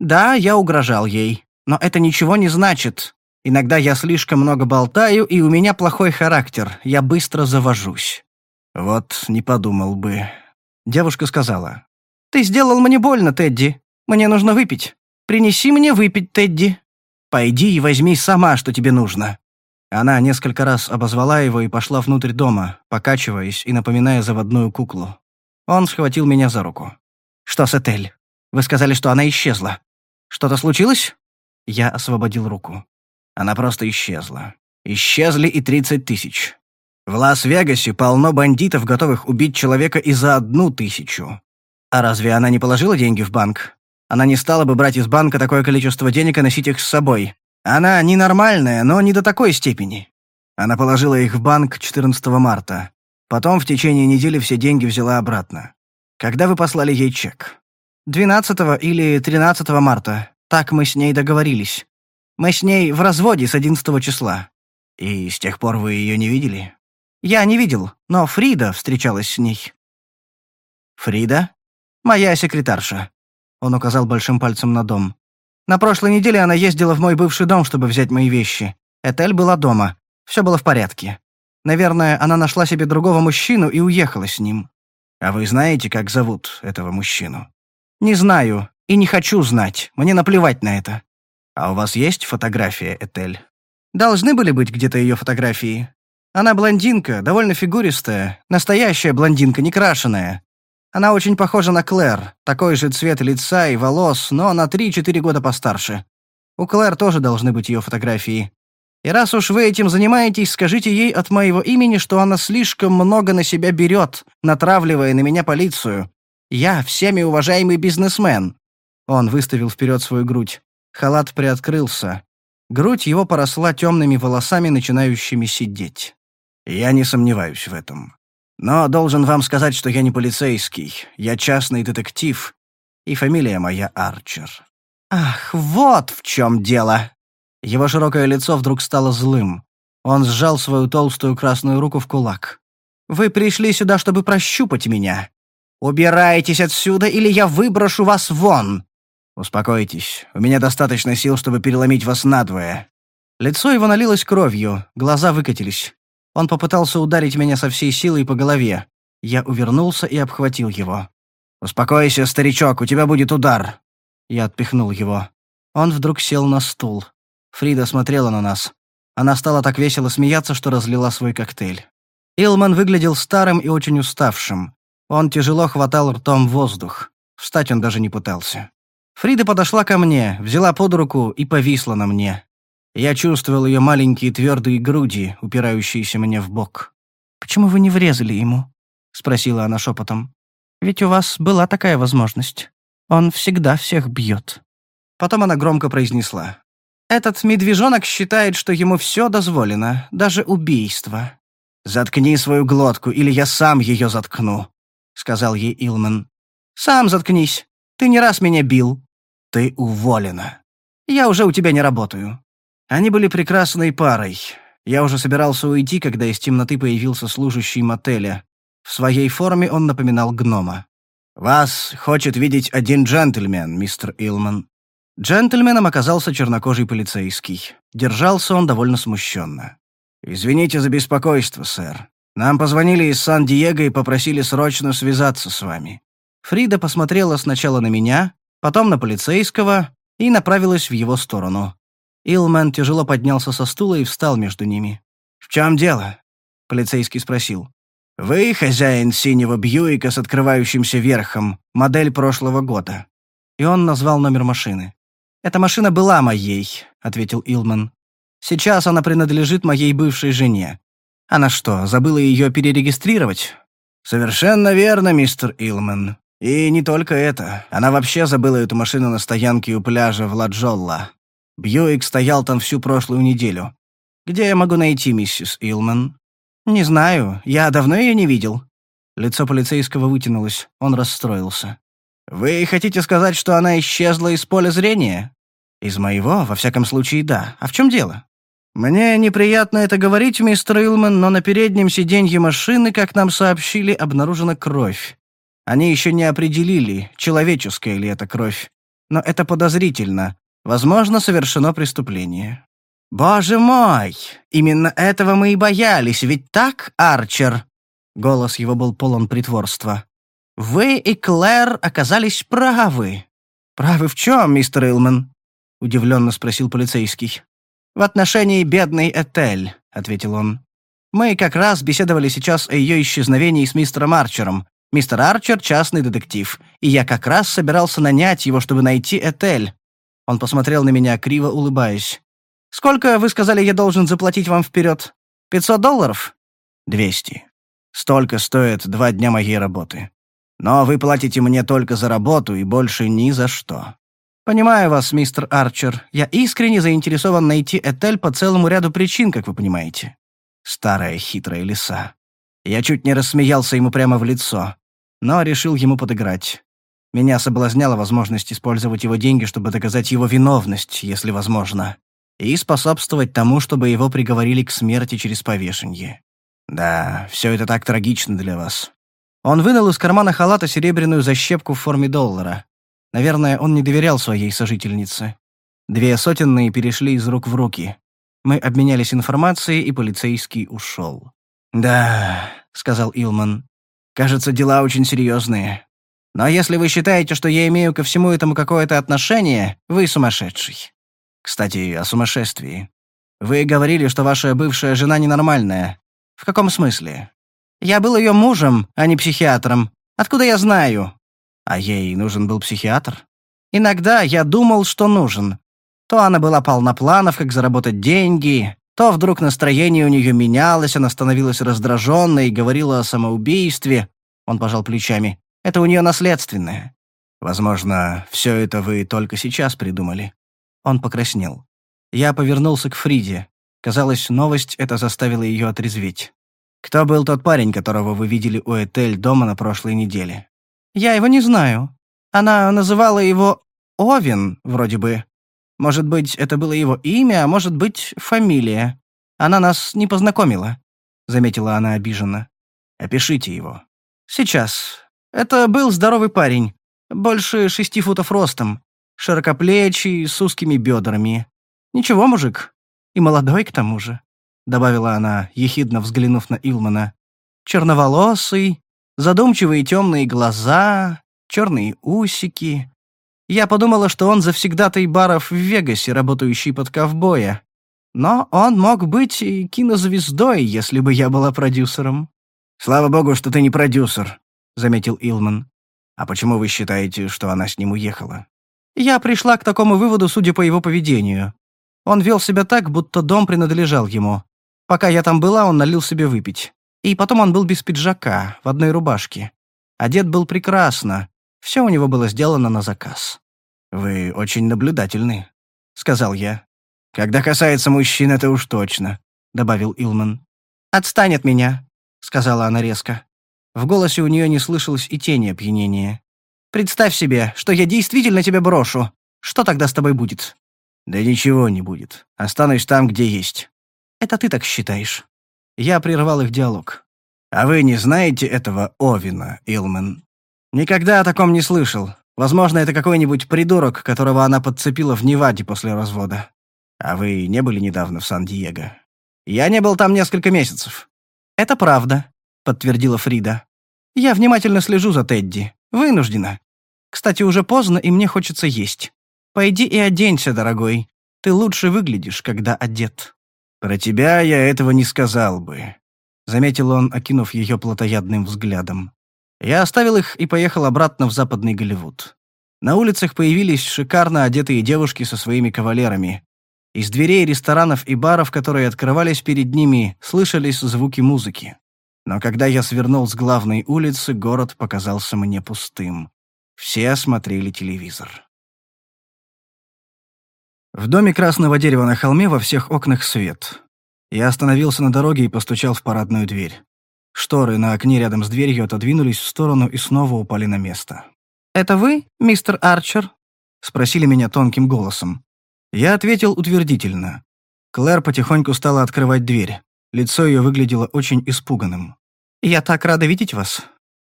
Да, я угрожал ей, но это ничего не значит. Иногда я слишком много болтаю, и у меня плохой характер, я быстро завожусь. Вот не подумал бы. Девушка сказала. Ты сделал мне больно, Тедди. Мне нужно выпить. Принеси мне выпить, Тедди. Пойди и возьми сама, что тебе нужно. Она несколько раз обозвала его и пошла внутрь дома, покачиваясь и напоминая заводную куклу. Он схватил меня за руку. «Что с Этель? Вы сказали, что она исчезла. Что-то случилось?» Я освободил руку. Она просто исчезла. Исчезли и 30 тысяч. В Лас-Вегасе полно бандитов, готовых убить человека и за одну тысячу. А разве она не положила деньги в банк? Она не стала бы брать из банка такое количество денег и носить их с собой. Она ненормальная, но не до такой степени. Она положила их в банк 14 марта. Потом в течение недели все деньги взяла обратно. Когда вы послали ей чек? 12 или 13 марта. Так мы с ней договорились. Мы с ней в разводе с 11 числа. И с тех пор вы ее не видели? Я не видел, но Фрида встречалась с ней. Фрида? Моя секретарша. Он указал большим пальцем на дом. На прошлой неделе она ездила в мой бывший дом, чтобы взять мои вещи. Этель была дома. Все было в порядке. Наверное, она нашла себе другого мужчину и уехала с ним. А вы знаете, как зовут этого мужчину? «Не знаю и не хочу знать. Мне наплевать на это». «А у вас есть фотография, Этель?» «Должны были быть где-то ее фотографии. Она блондинка, довольно фигуристая, настоящая блондинка, не крашеная. Она очень похожа на Клэр, такой же цвет лица и волос, но на 3-4 года постарше. У Клэр тоже должны быть ее фотографии. И раз уж вы этим занимаетесь, скажите ей от моего имени, что она слишком много на себя берет, натравливая на меня полицию. Я всеми уважаемый бизнесмен». Он выставил вперед свою грудь. Халат приоткрылся. Грудь его поросла темными волосами, начинающими сидеть. «Я не сомневаюсь в этом. Но должен вам сказать, что я не полицейский. Я частный детектив, и фамилия моя Арчер». «Ах, вот в чем дело!» Его широкое лицо вдруг стало злым. Он сжал свою толстую красную руку в кулак. «Вы пришли сюда, чтобы прощупать меня. «Убирайтесь отсюда, или я выброшу вас вон!» «Успокойтесь, у меня достаточно сил, чтобы переломить вас надвое». Лицо его налилось кровью, глаза выкатились. Он попытался ударить меня со всей силой по голове. Я увернулся и обхватил его. «Успокойся, старичок, у тебя будет удар!» Я отпихнул его. Он вдруг сел на стул. Фрида смотрела на нас. Она стала так весело смеяться, что разлила свой коктейль. Илман выглядел старым и очень уставшим. Он тяжело хватал ртом воздух. Встать он даже не пытался. Фрида подошла ко мне, взяла под руку и повисла на мне. Я чувствовал ее маленькие твердые груди, упирающиеся мне в бок. «Почему вы не врезали ему?» — спросила она шепотом. «Ведь у вас была такая возможность. Он всегда всех бьет». Потом она громко произнесла. «Этот медвежонок считает, что ему все дозволено, даже убийство». «Заткни свою глотку, или я сам ее заткну», — сказал ей Илман. «Сам заткнись. Ты не раз меня бил». «Ты уволена. Я уже у тебя не работаю». Они были прекрасной парой. Я уже собирался уйти, когда из темноты появился служащий мотеля. В своей форме он напоминал гнома. «Вас хочет видеть один джентльмен, мистер Илман». Джентльменом оказался чернокожий полицейский. Держался он довольно смущенно. «Извините за беспокойство, сэр. Нам позвонили из Сан-Диего и попросили срочно связаться с вами». Фрида посмотрела сначала на меня, потом на полицейского и направилась в его сторону. Илмен тяжело поднялся со стула и встал между ними. «В чем дело?» — полицейский спросил. «Вы хозяин синего Бьюика с открывающимся верхом, модель прошлого года». И он назвал номер машины. «Эта машина была моей», — ответил Илмен. «Сейчас она принадлежит моей бывшей жене. Она что, забыла ее перерегистрировать?» «Совершенно верно, мистер Илмен. И не только это. Она вообще забыла эту машину на стоянке у пляжа в Ладжолла. Бьюик стоял там всю прошлую неделю. Где я могу найти миссис Илман? Не знаю, я давно ее не видел. Лицо полицейского вытянулось, он расстроился. Вы хотите сказать, что она исчезла из поля зрения? Из моего, во всяком случае, да. А в чем дело? Мне неприятно это говорить, мистер Илман, но на переднем сиденье машины, как нам сообщили, обнаружена кровь. Они еще не определили, человеческая ли это кровь. Но это подозрительно. Возможно, совершено преступление. «Боже мой! Именно этого мы и боялись, ведь так, Арчер?» Голос его был полон притворства. «Вы и Клэр оказались правы». «Правы в чем, мистер Илман?» — удивленно спросил полицейский. «В отношении бедной Этель», — ответил он. «Мы как раз беседовали сейчас о ее исчезновении с мистером Арчером, Мистер Арчер — частный детектив, и я как раз собирался нанять его, чтобы найти Этель». Он посмотрел на меня, криво улыбаясь. «Сколько, вы сказали, я должен заплатить вам вперед? Пятьсот долларов?» «Двести. Столько стоит два дня моей работы. Но вы платите мне только за работу и больше ни за что». «Понимаю вас, мистер Арчер. Я искренне заинтересован найти Этель по целому ряду причин, как вы понимаете». Старая хитрая лиса. Я чуть не рассмеялся ему прямо в лицо, но решил ему подыграть. Меня соблазняла возможность использовать его деньги, чтобы доказать его виновность, если возможно, и способствовать тому, чтобы его приговорили к смерти через повешение. Да, все это так трагично для вас. Он вынул из кармана халата серебряную защепку в форме доллара. Наверное, он не доверял своей сожительнице. Две сотенные перешли из рук в руки. Мы обменялись информацией, и полицейский ушел. «Да», — сказал Илман. «Кажется, дела очень серьезные. Но если вы считаете, что я имею ко всему этому какое-то отношение, вы сумасшедший. Кстати, о сумасшествии. Вы говорили, что ваша бывшая жена ненормальная. В каком смысле? Я был ее мужем, а не психиатром. Откуда я знаю? А ей нужен был психиатр? Иногда я думал, что нужен. То она была полна планов, как заработать деньги, то вдруг настроение у нее менялось, она становилась раздраженной и говорила о самоубийстве. Он пожал плечами. Это у нее наследственное. Возможно, все это вы только сейчас придумали. Он покраснел. Я повернулся к Фриде. Казалось, новость эта заставила ее отрезветь. «Кто был тот парень, которого вы видели у Этель дома на прошлой неделе?» «Я его не знаю. Она называла его Овен, вроде бы. Может быть, это было его имя, а может быть, фамилия. Она нас не познакомила», — заметила она обиженно. «Опишите его». «Сейчас. Это был здоровый парень, больше шести футов ростом, широкоплечий, с узкими бедрами. Ничего, мужик. И молодой к тому же», — добавила она, ехидно взглянув на Илмана. «Черноволосый, задумчивые темные глаза, черные усики, я подумала, что он завсегдатый баров в Вегасе, работающий под ковбоя. Но он мог быть и кинозвездой, если бы я была продюсером». «Слава богу, что ты не продюсер», — заметил Илман. «А почему вы считаете, что она с ним уехала?» Я пришла к такому выводу, судя по его поведению. Он вел себя так, будто дом принадлежал ему. Пока я там была, он налил себе выпить. И потом он был без пиджака, в одной рубашке. Одет был прекрасно. Все у него было сделано на заказ. «Вы очень наблюдательны», — сказал я. «Когда касается мужчин, это уж точно», — добавил Илман. «Отстань от меня», — сказала она резко. В голосе у нее не слышалось и тени опьянения. «Представь себе, что я действительно тебя брошу. Что тогда с тобой будет?» «Да ничего не будет. Останусь там, где есть». «Это ты так считаешь». Я прервал их диалог. «А вы не знаете этого Овина, Илмен?» «Никогда о таком не слышал. Возможно, это какой-нибудь придурок, которого она подцепила в Неваде после развода. А вы не были недавно в Сан-Диего?» «Я не был там несколько месяцев». «Это правда», — подтвердила Фрида. «Я внимательно слежу за Тедди. Вынуждена. Кстати, уже поздно, и мне хочется есть. Пойди и оденься, дорогой. Ты лучше выглядишь, когда одет». «Про тебя я этого не сказал бы», — заметил он, окинув ее плотоядным взглядом. Я оставил их и поехал обратно в западный Голливуд. На улицах появились шикарно одетые девушки со своими кавалерами. Из дверей ресторанов и баров, которые открывались перед ними, слышались звуки музыки. Но когда я свернул с главной улицы, город показался мне пустым. Все смотрели телевизор. В доме красного дерева на холме во всех окнах свет. Я остановился на дороге и постучал в парадную дверь. Шторы на окне рядом с дверью отодвинулись в сторону и снова упали на место. «Это вы, мистер Арчер?» — спросили меня тонким голосом. Я ответил утвердительно. Клэр потихоньку стала открывать дверь. Лицо ее выглядело очень испуганным. «Я так рада видеть вас».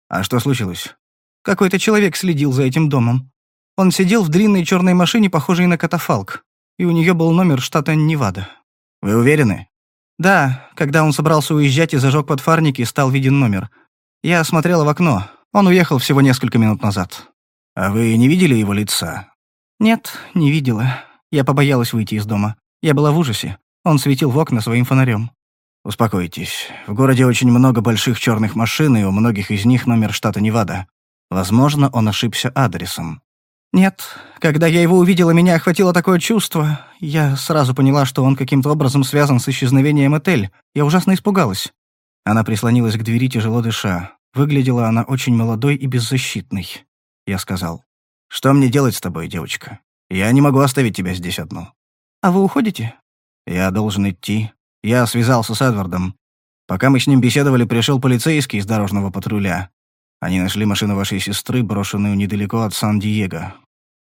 «А что случилось?» «Какой-то человек следил за этим домом. Он сидел в длинной черной машине, похожей на катафалк, и у нее был номер штата Невада». «Вы уверены?» «Да, когда он собрался уезжать и зажег подфарники, стал виден номер. Я смотрела в окно. Он уехал всего несколько минут назад». «А вы не видели его лица?» «Нет, не видела. Я побоялась выйти из дома. Я была в ужасе. Он светил в окна своим фонарем. «Успокойтесь. В городе очень много больших черных машин, и у многих из них номер штата Невада. Возможно, он ошибся адресом». «Нет. Когда я его увидела, меня охватило такое чувство. Я сразу поняла, что он каким-то образом связан с исчезновением Этель. Я ужасно испугалась». Она прислонилась к двери, тяжело дыша. Выглядела она очень молодой и беззащитной. Я сказал, «Что мне делать с тобой, девочка? Я не могу оставить тебя здесь одну». «А вы уходите?» «Я должен идти. Я связался с Эдвардом. Пока мы с ним беседовали, пришел полицейский из дорожного патруля. Они нашли машину вашей сестры, брошенную недалеко от Сан-Диего.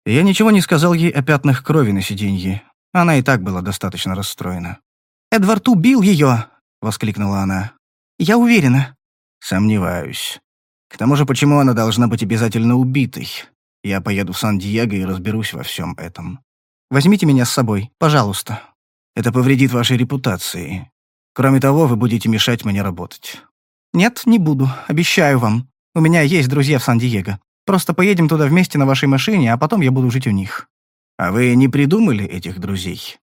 Я ничего не сказал ей о пятнах крови на сиденье. Она и так была достаточно расстроена. «Эдвард убил ее!» — воскликнула она. «Я уверена». «Сомневаюсь. К тому же, почему она должна быть обязательно убитой? Я поеду в Сан-Диего и разберусь во всем этом. Возьмите меня с собой, пожалуйста». Это повредит вашей репутации. Кроме того, вы будете мешать мне работать». «Нет, не буду. Обещаю вам. У меня есть друзья в Сан-Диего. Просто поедем туда вместе на вашей машине, а потом я буду жить у них». «А вы не придумали этих друзей?»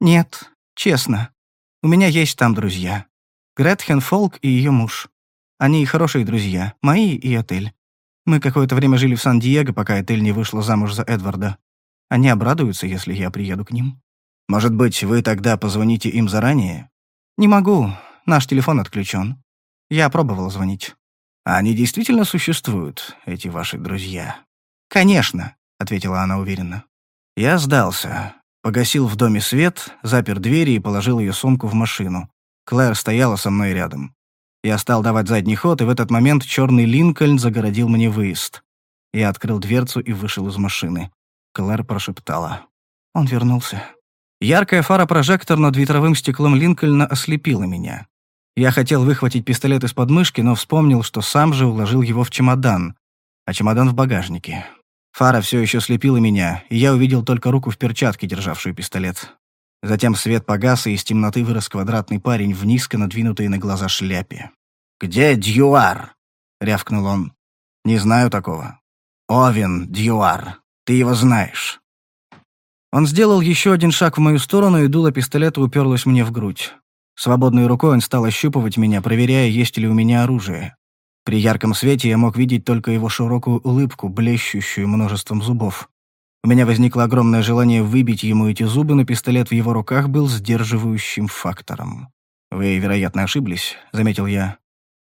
«Нет, честно. У меня есть там друзья. Гретхен Фолк и ее муж. Они хорошие друзья, мои и Отель. Мы какое-то время жили в Сан-Диего, пока Этель не вышла замуж за Эдварда. Они обрадуются, если я приеду к ним». Может быть, вы тогда позвоните им заранее? Не могу. Наш телефон отключен. Я пробовал звонить. А они действительно существуют, эти ваши друзья? Конечно, ответила она уверенно. Я сдался. Погасил в доме свет, запер двери и положил ее сумку в машину. Клэр стояла со мной рядом. Я стал давать задний ход, и в этот момент черный Линкольн загородил мне выезд. Я открыл дверцу и вышел из машины. Клэр прошептала. «Он вернулся». Яркая фара-прожектор над ветровым стеклом Линкольна ослепила меня. Я хотел выхватить пистолет из подмышки, но вспомнил, что сам же уложил его в чемодан, а чемодан в багажнике. Фара все еще слепила меня, и я увидел только руку в перчатке, державшую пистолет. Затем свет погас, и из темноты вырос квадратный парень в низко надвинутой на глаза шляпе. «Где Дьюар?» — рявкнул он. «Не знаю такого». «Овен Дьюар. Ты его знаешь». Он сделал еще один шаг в мою сторону, и дуло пистолета уперлось мне в грудь. Свободной рукой он стал ощупывать меня, проверяя, есть ли у меня оружие. При ярком свете я мог видеть только его широкую улыбку, блещущую множеством зубов. У меня возникло огромное желание выбить ему эти зубы, но пистолет в его руках был сдерживающим фактором. «Вы, вероятно, ошиблись», — заметил я.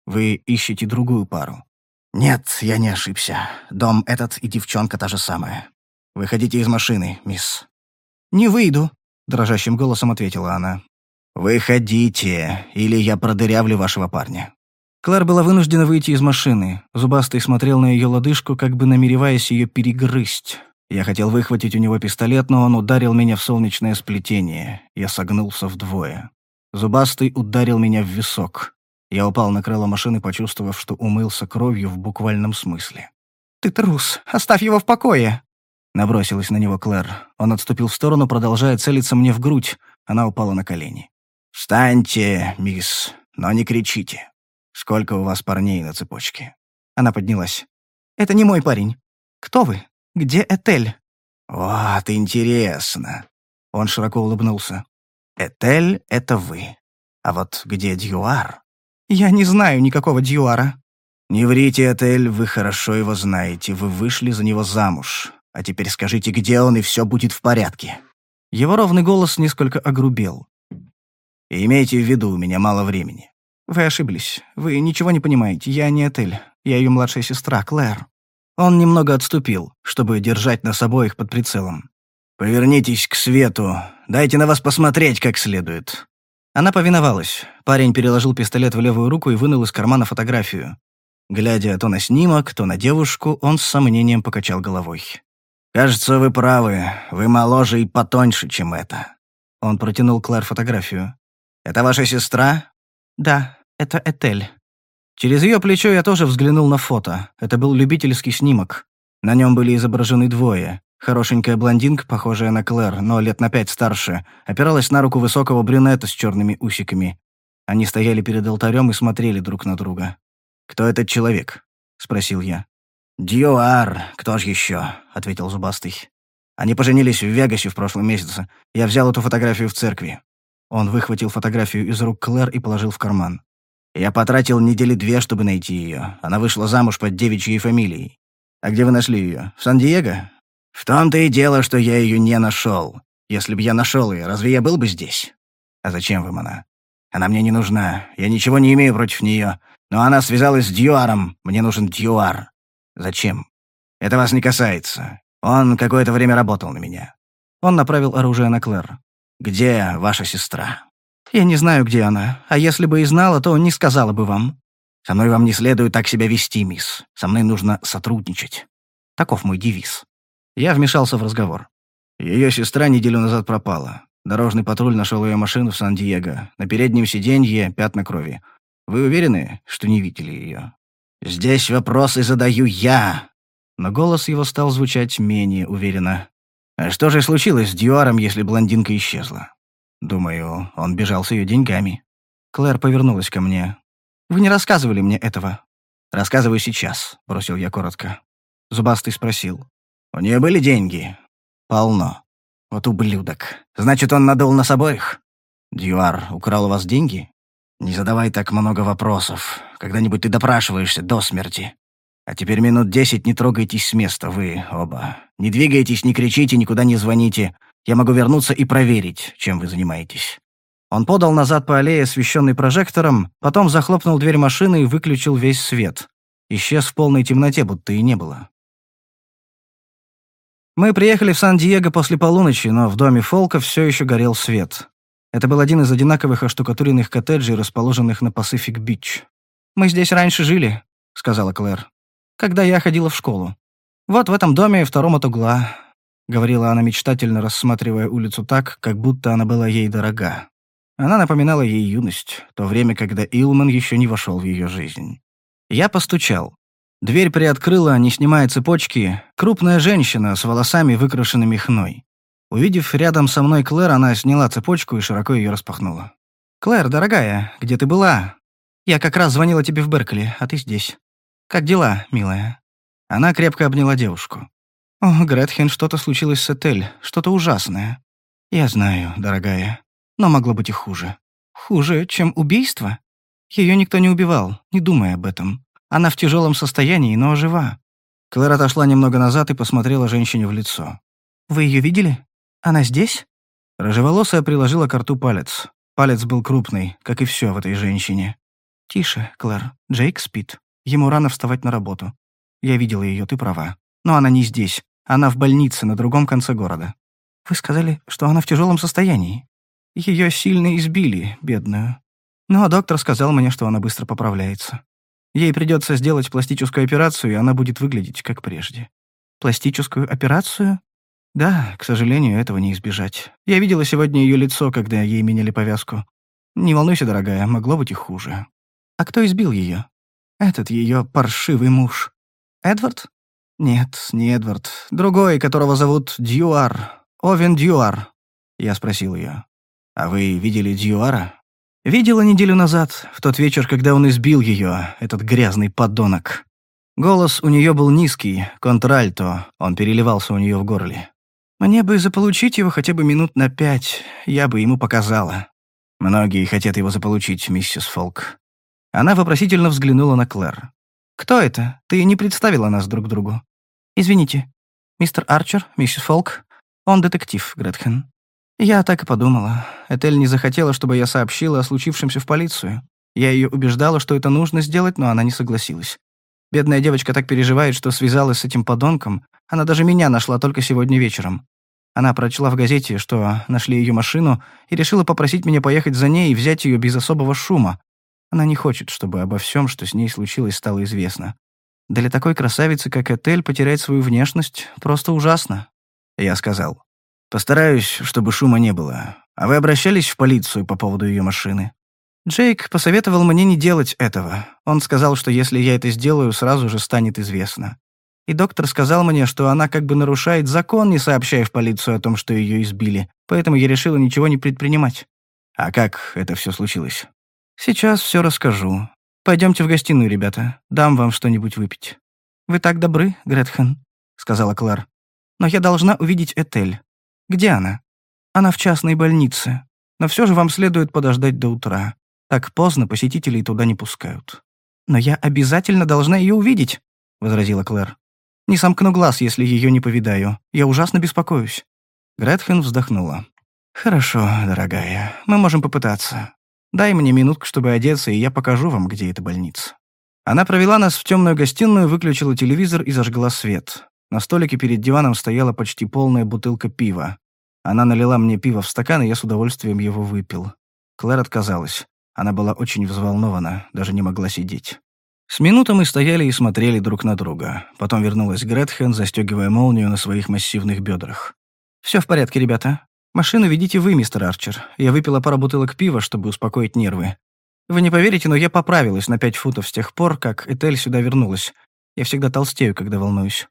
«Вы ищете другую пару». «Нет, я не ошибся. Дом этот и девчонка та же самая. Выходите из машины, мисс». «Не выйду», — дрожащим голосом ответила она. «Выходите, или я продырявлю вашего парня». Клэр была вынуждена выйти из машины. Зубастый смотрел на ее лодыжку, как бы намереваясь ее перегрызть. Я хотел выхватить у него пистолет, но он ударил меня в солнечное сплетение. Я согнулся вдвое. Зубастый ударил меня в висок. Я упал на крыло машины, почувствовав, что умылся кровью в буквальном смысле. «Ты трус! Оставь его в покое!» Набросилась на него Клэр. Он отступил в сторону, продолжая целиться мне в грудь. Она упала на колени. «Встаньте, мисс, но не кричите. Сколько у вас парней на цепочке?» Она поднялась. «Это не мой парень. Кто вы?» Где Этель?» «Вот интересно». Он широко улыбнулся. «Этель — это вы. А вот где Дьюар?» «Я не знаю никакого Дьюара». «Не врите, Этель, вы хорошо его знаете. Вы вышли за него замуж. А теперь скажите, где он, и все будет в порядке». Его ровный голос несколько огрубел. И имейте в виду, у меня мало времени. Вы ошиблись. Вы ничего не понимаете. Я не Этель. Я ее младшая сестра, Клэр. Он немного отступил, чтобы держать нас обоих под прицелом. «Повернитесь к свету. Дайте на вас посмотреть как следует». Она повиновалась. Парень переложил пистолет в левую руку и вынул из кармана фотографию. Глядя то на снимок, то на девушку, он с сомнением покачал головой. «Кажется, вы правы. Вы моложе и потоньше, чем это». Он протянул Клэр фотографию. «Это ваша сестра?» «Да, это Этель». Через ее плечо я тоже взглянул на фото. Это был любительский снимок. На нем были изображены двое. Хорошенькая блондинка, похожая на Клэр, но лет на пять старше, опиралась на руку высокого брюнета с черными усиками. Они стояли перед алтарем и смотрели друг на друга. «Кто этот человек?» — спросил я. «Дьюар, кто ж еще?» — ответил Зубастый. «Они поженились в Вегасе в прошлом месяце. Я взял эту фотографию в церкви». Он выхватил фотографию из рук Клэр и положил в карман. Я потратил недели две, чтобы найти ее. Она вышла замуж под девичьей фамилией. А где вы нашли ее? В Сан-Диего? В том-то и дело, что я ее не нашел. Если бы я нашел ее, разве я был бы здесь? А зачем вам она? Она мне не нужна. Я ничего не имею против нее. Но она связалась с Дьюаром. Мне нужен Дьюар. Зачем? Это вас не касается. Он какое-то время работал на меня. Он направил оружие на Клэр. Где ваша сестра? Я не знаю, где она, а если бы и знала, то не сказала бы вам. Со мной вам не следует так себя вести, мисс. Со мной нужно сотрудничать. Таков мой девиз. Я вмешался в разговор. Ее сестра неделю назад пропала. Дорожный патруль нашел ее машину в Сан-Диего. На переднем сиденье пятна крови. Вы уверены, что не видели ее? Здесь вопросы задаю я. Но голос его стал звучать менее уверенно. А что же случилось с Дюаром, если блондинка исчезла? Думаю, он бежал с ее деньгами. Клэр повернулась ко мне. «Вы не рассказывали мне этого?» «Рассказываю сейчас», — бросил я коротко. Зубастый спросил. «У нее были деньги?» «Полно». «Вот ублюдок. Значит, он надул нас обоих?» «Дьюар украл у вас деньги?» «Не задавай так много вопросов. Когда-нибудь ты допрашиваешься до смерти. А теперь минут десять не трогайтесь с места, вы оба. Не двигайтесь, не кричите, никуда не звоните. Я могу вернуться и проверить, чем вы занимаетесь». Он подал назад по аллее, освещенной прожектором, потом захлопнул дверь машины и выключил весь свет. Исчез в полной темноте, будто и не было. Мы приехали в Сан-Диего после полуночи, но в доме Фолка все еще горел свет. Это был один из одинаковых оштукатуренных коттеджей, расположенных на Пасифик-Бич. «Мы здесь раньше жили», — сказала Клэр, — «когда я ходила в школу. Вот в этом доме, втором от угла. — говорила она мечтательно, рассматривая улицу так, как будто она была ей дорога. Она напоминала ей юность, то время, когда Илман еще не вошел в ее жизнь. Я постучал. Дверь приоткрыла, не снимая цепочки, крупная женщина с волосами, выкрашенными хной. Увидев рядом со мной Клэр, она сняла цепочку и широко ее распахнула. «Клэр, дорогая, где ты была? Я как раз звонила тебе в Беркли, а ты здесь. Как дела, милая?» Она крепко обняла девушку. «О, Гретхен, что-то случилось с Этель, что-то ужасное. Я знаю, дорогая, но могло быть и хуже. Хуже, чем убийство? Ее никто не убивал, не думай об этом. Она в тяжелом состоянии, но жива». Клэр отошла немного назад и посмотрела женщине в лицо. «Вы ее видели? Она здесь?» Рыжеволосая приложила к рту палец. Палец был крупный, как и все в этой женщине. «Тише, Клэр. Джейк спит. Ему рано вставать на работу. Я видела ее, ты права. Но она не здесь. Она в больнице на другом конце города. Вы сказали, что она в тяжелом состоянии. Ее сильно избили, бедную. Ну а доктор сказал мне, что она быстро поправляется. Ей придется сделать пластическую операцию, и она будет выглядеть как прежде. Пластическую операцию? Да, к сожалению, этого не избежать. Я видела сегодня ее лицо, когда ей меняли повязку. Не волнуйся, дорогая, могло быть и хуже. А кто избил ее? Этот ее паршивый муж. Эдвард? Нет, не Эдвард. Другой, которого зовут Дьюар. Овен Дьюар. Я спросил ее. А вы видели Дьюара? Видела неделю назад, в тот вечер, когда он избил ее, этот грязный подонок. Голос у нее был низкий, контральто, он переливался у нее в горле. Мне бы заполучить его хотя бы минут на пять, я бы ему показала. Многие хотят его заполучить, миссис Фолк. Она вопросительно взглянула на Клэр. «Кто это? Ты не представила нас друг другу». «Извините. Мистер Арчер, миссис Фолк. Он детектив, Гретхен». Я так и подумала. Этель не захотела, чтобы я сообщила о случившемся в полицию. Я ее убеждала, что это нужно сделать, но она не согласилась. Бедная девочка так переживает, что связалась с этим подонком. Она даже меня нашла только сегодня вечером. Она прочла в газете, что нашли ее машину, и решила попросить меня поехать за ней и взять ее без особого шума. Она не хочет, чтобы обо всем, что с ней случилось, стало известно. Для такой красавицы, как Этель, потерять свою внешность просто ужасно. Я сказал. Постараюсь, чтобы шума не было. А вы обращались в полицию по поводу ее машины? Джейк посоветовал мне не делать этого. Он сказал, что если я это сделаю, сразу же станет известно. И доктор сказал мне, что она как бы нарушает закон, не сообщая в полицию о том, что ее избили. Поэтому я решила ничего не предпринимать. А как это все случилось? Сейчас все расскажу. Пойдемте в гостиную, ребята. Дам вам что-нибудь выпить. Вы так добры, Гретхен, сказала Клар. Но я должна увидеть Этель. Где она? Она в частной больнице. Но все же вам следует подождать до утра. Так поздно посетителей туда не пускают. Но я обязательно должна ее увидеть, возразила Клэр. Не сомкну глаз, если ее не повидаю. Я ужасно беспокоюсь. Гретхен вздохнула. «Хорошо, дорогая, мы можем попытаться. Дай мне минутку, чтобы одеться, и я покажу вам, где эта больница». Она провела нас в темную гостиную, выключила телевизор и зажгла свет. На столике перед диваном стояла почти полная бутылка пива. Она налила мне пиво в стакан, и я с удовольствием его выпил. Клэр отказалась. Она была очень взволнована, даже не могла сидеть. С минуты мы стояли и смотрели друг на друга. Потом вернулась Гретхен, застегивая молнию на своих массивных бедрах. Все в порядке, ребята. Машину ведите вы, мистер Арчер. Я выпила пару бутылок пива, чтобы успокоить нервы. Вы не поверите, но я поправилась на пять футов с тех пор, как Этель сюда вернулась. Я всегда толстею, когда волнуюсь.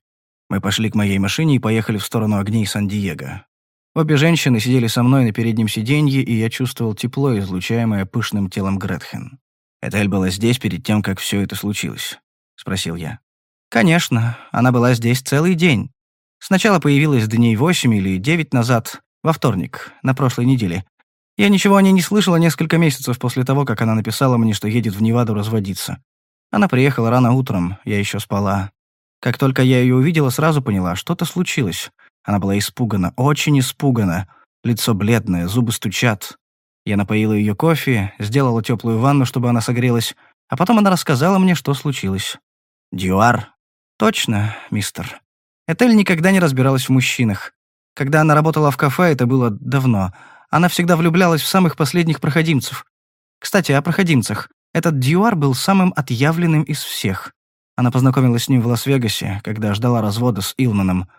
Мы пошли к моей машине и поехали в сторону огней Сан-Диего. Обе женщины сидели со мной на переднем сиденье, и я чувствовал тепло, излучаемое пышным телом Гретхен. «Этель была здесь перед тем, как все это случилось?» — спросил я. «Конечно, она была здесь целый день. Сначала появилась дней восемь или девять назад, во вторник, на прошлой неделе. Я ничего о ней не слышала несколько месяцев после того, как она написала мне, что едет в Неваду разводиться. Она приехала рано утром, я еще спала. Как только я ее увидела, сразу поняла, что-то случилось. Она была испугана, очень испугана. Лицо бледное, зубы стучат. Я напоила ее кофе, сделала теплую ванну, чтобы она согрелась, а потом она рассказала мне, что случилось. «Дюар?» «Точно, мистер. Этель никогда не разбиралась в мужчинах. Когда она работала в кафе, это было давно. Она всегда влюблялась в самых последних проходимцев. Кстати, о проходимцах. Этот Дьюар был самым отъявленным из всех. Она познакомилась с ним в Лас-Вегасе, когда ждала развода с Илманом.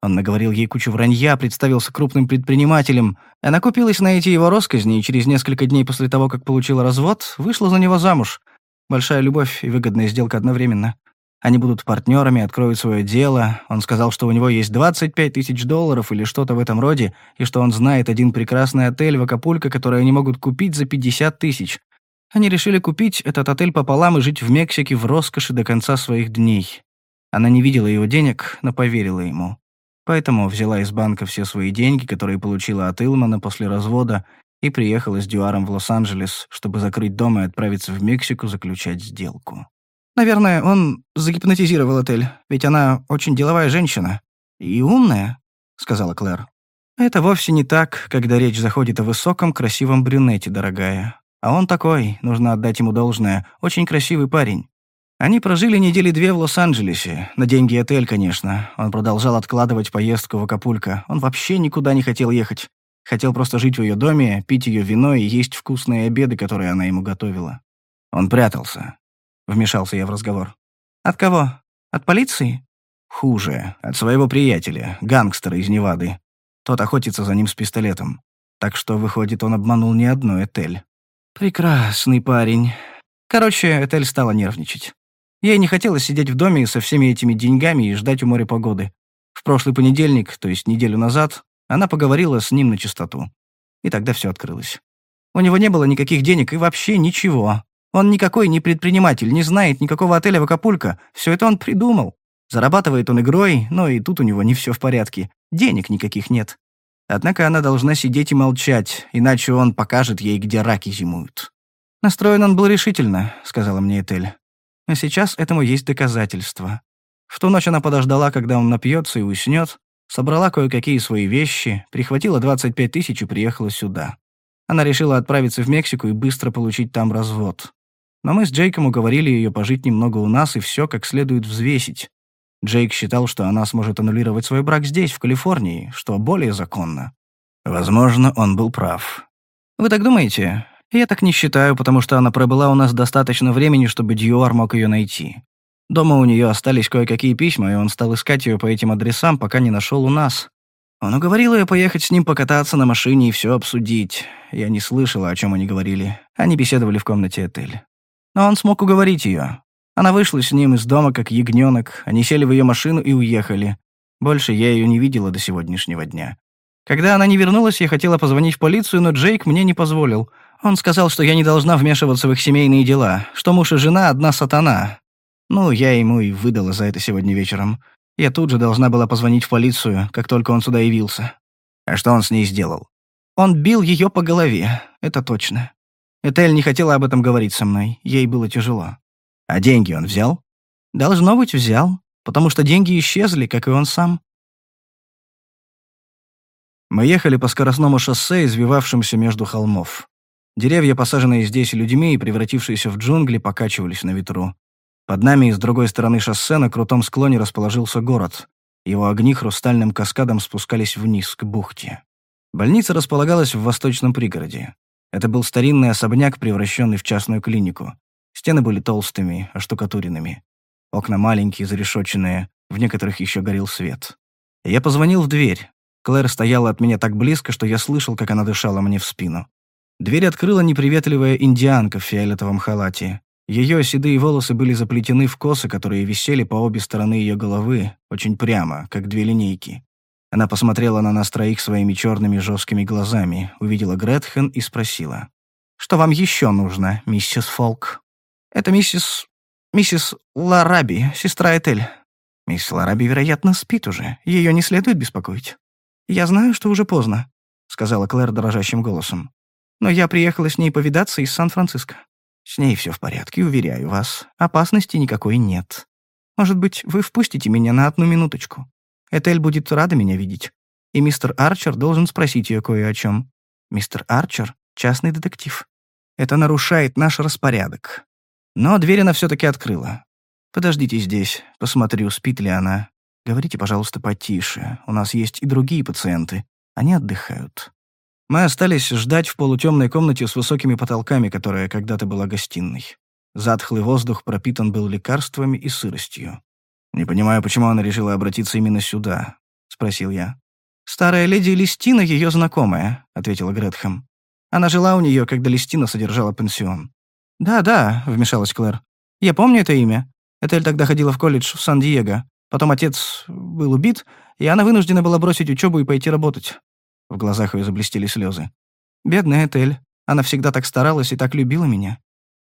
Он наговорил ей кучу вранья, представился крупным предпринимателем. Она купилась на эти его росказни и через несколько дней после того, как получила развод, вышла за него замуж. Большая любовь и выгодная сделка одновременно. Они будут партнерами, откроют свое дело. Он сказал, что у него есть 25 тысяч долларов или что-то в этом роде, и что он знает один прекрасный отель в Акапулько, который они могут купить за 50 тысяч. Они решили купить этот отель пополам и жить в Мексике в роскоши до конца своих дней. Она не видела его денег, но поверила ему. Поэтому взяла из банка все свои деньги, которые получила от Илмана после развода, и приехала с Дюаром в Лос-Анджелес, чтобы закрыть дом и отправиться в Мексику заключать сделку. Наверное, он загипнотизировал отель, ведь она очень деловая женщина. И умная. сказала Клэр. «Это вовсе не так, когда речь заходит о высоком, красивом брюнете, дорогая. А он такой, нужно отдать ему должное, очень красивый парень. Они прожили недели две в Лос-Анджелесе, на деньги отель, конечно. Он продолжал откладывать поездку в Акапулько. Он вообще никуда не хотел ехать. Хотел просто жить в ее доме, пить ее вино и есть вкусные обеды, которые она ему готовила. Он прятался. Вмешался я в разговор. «От кого? От полиции?» «Хуже. От своего приятеля, гангстера из Невады. Тот охотится за ним с пистолетом. Так что, выходит, он обманул не одну Этель». «Прекрасный парень». Короче, Этель стала нервничать. Ей не хотелось сидеть в доме со всеми этими деньгами и ждать у моря погоды. В прошлый понедельник, то есть неделю назад, она поговорила с ним на чистоту. И тогда все открылось. У него не было никаких денег и вообще ничего. Он никакой не предприниматель, не знает никакого отеля в Акапулько. Все это он придумал. Зарабатывает он игрой, но и тут у него не все в порядке. Денег никаких нет. Однако она должна сидеть и молчать, иначе он покажет ей, где раки зимуют. «Настроен он был решительно», — сказала мне Этель. А сейчас этому есть доказательства. В ту ночь она подождала, когда он напьется и уснет, собрала кое-какие свои вещи, прихватила 25 тысяч и приехала сюда. Она решила отправиться в Мексику и быстро получить там развод. Но мы с Джейком уговорили ее пожить немного у нас и все как следует взвесить. Джейк считал, что она сможет аннулировать свой брак здесь, в Калифорнии, что более законно. Возможно, он был прав. «Вы так думаете? Я так не считаю, потому что она пробыла у нас достаточно времени, чтобы Дьюар мог ее найти. Дома у нее остались кое-какие письма, и он стал искать ее по этим адресам, пока не нашел у нас. Он уговорил ее поехать с ним покататься на машине и все обсудить. Я не слышала, о чем они говорили. Они беседовали в комнате отеля. Но он смог уговорить ее. Она вышла с ним из дома, как ягненок. Они сели в ее машину и уехали. Больше я ее не видела до сегодняшнего дня. Когда она не вернулась, я хотела позвонить в полицию, но Джейк мне не позволил. Он сказал, что я не должна вмешиваться в их семейные дела, что муж и жена — одна сатана. Ну, я ему и выдала за это сегодня вечером. Я тут же должна была позвонить в полицию, как только он сюда явился. А что он с ней сделал? Он бил ее по голове, это точно. Этель не хотела об этом говорить со мной, ей было тяжело. А деньги он взял? Должно быть, взял, потому что деньги исчезли, как и он сам. Мы ехали по скоростному шоссе, извивавшемуся между холмов. Деревья, посаженные здесь людьми и превратившиеся в джунгли, покачивались на ветру. Под нами и с другой стороны шоссе на крутом склоне расположился город. Его огни хрустальным каскадом спускались вниз, к бухте. Больница располагалась в восточном пригороде. Это был старинный особняк, превращенный в частную клинику. Стены были толстыми, оштукатуренными. Окна маленькие, зарешоченные, в некоторых еще горел свет. Я позвонил в дверь. Клэр стояла от меня так близко, что я слышал, как она дышала мне в спину. Дверь открыла неприветливая индианка в фиолетовом халате. Ее седые волосы были заплетены в косы, которые висели по обе стороны ее головы, очень прямо, как две линейки. Она посмотрела на нас троих своими черными жесткими глазами, увидела Гретхен и спросила. «Что вам еще нужно, миссис Фолк?» «Это миссис... миссис Лараби, сестра Этель. Мисс Лараби, вероятно, спит уже. Ее не следует беспокоить». «Я знаю, что уже поздно», — сказала Клэр дрожащим голосом. Но я приехала с ней повидаться из Сан-Франциско. С ней все в порядке, уверяю вас. Опасности никакой нет. Может быть, вы впустите меня на одну минуточку? Этель будет рада меня видеть. И мистер Арчер должен спросить ее кое о чем. Мистер Арчер — частный детектив. Это нарушает наш распорядок. Но дверь она все таки открыла. «Подождите здесь, посмотрю, спит ли она. Говорите, пожалуйста, потише. У нас есть и другие пациенты. Они отдыхают». Мы остались ждать в полутемной комнате с высокими потолками, которая когда-то была гостиной. Затхлый воздух пропитан был лекарствами и сыростью. «Не понимаю, почему она решила обратиться именно сюда?» — спросил я. «Старая леди Листина — ее знакомая», — ответила Гретхэм. «Она жила у нее, когда Листина содержала пансион». «Да-да», — вмешалась Клэр. «Я помню это имя. Этель тогда ходила в колледж в Сан-Диего. Потом отец был убит, и она вынуждена была бросить учебу и пойти работать. В глазах ее заблестели слезы. «Бедная Этель. Она всегда так старалась и так любила меня».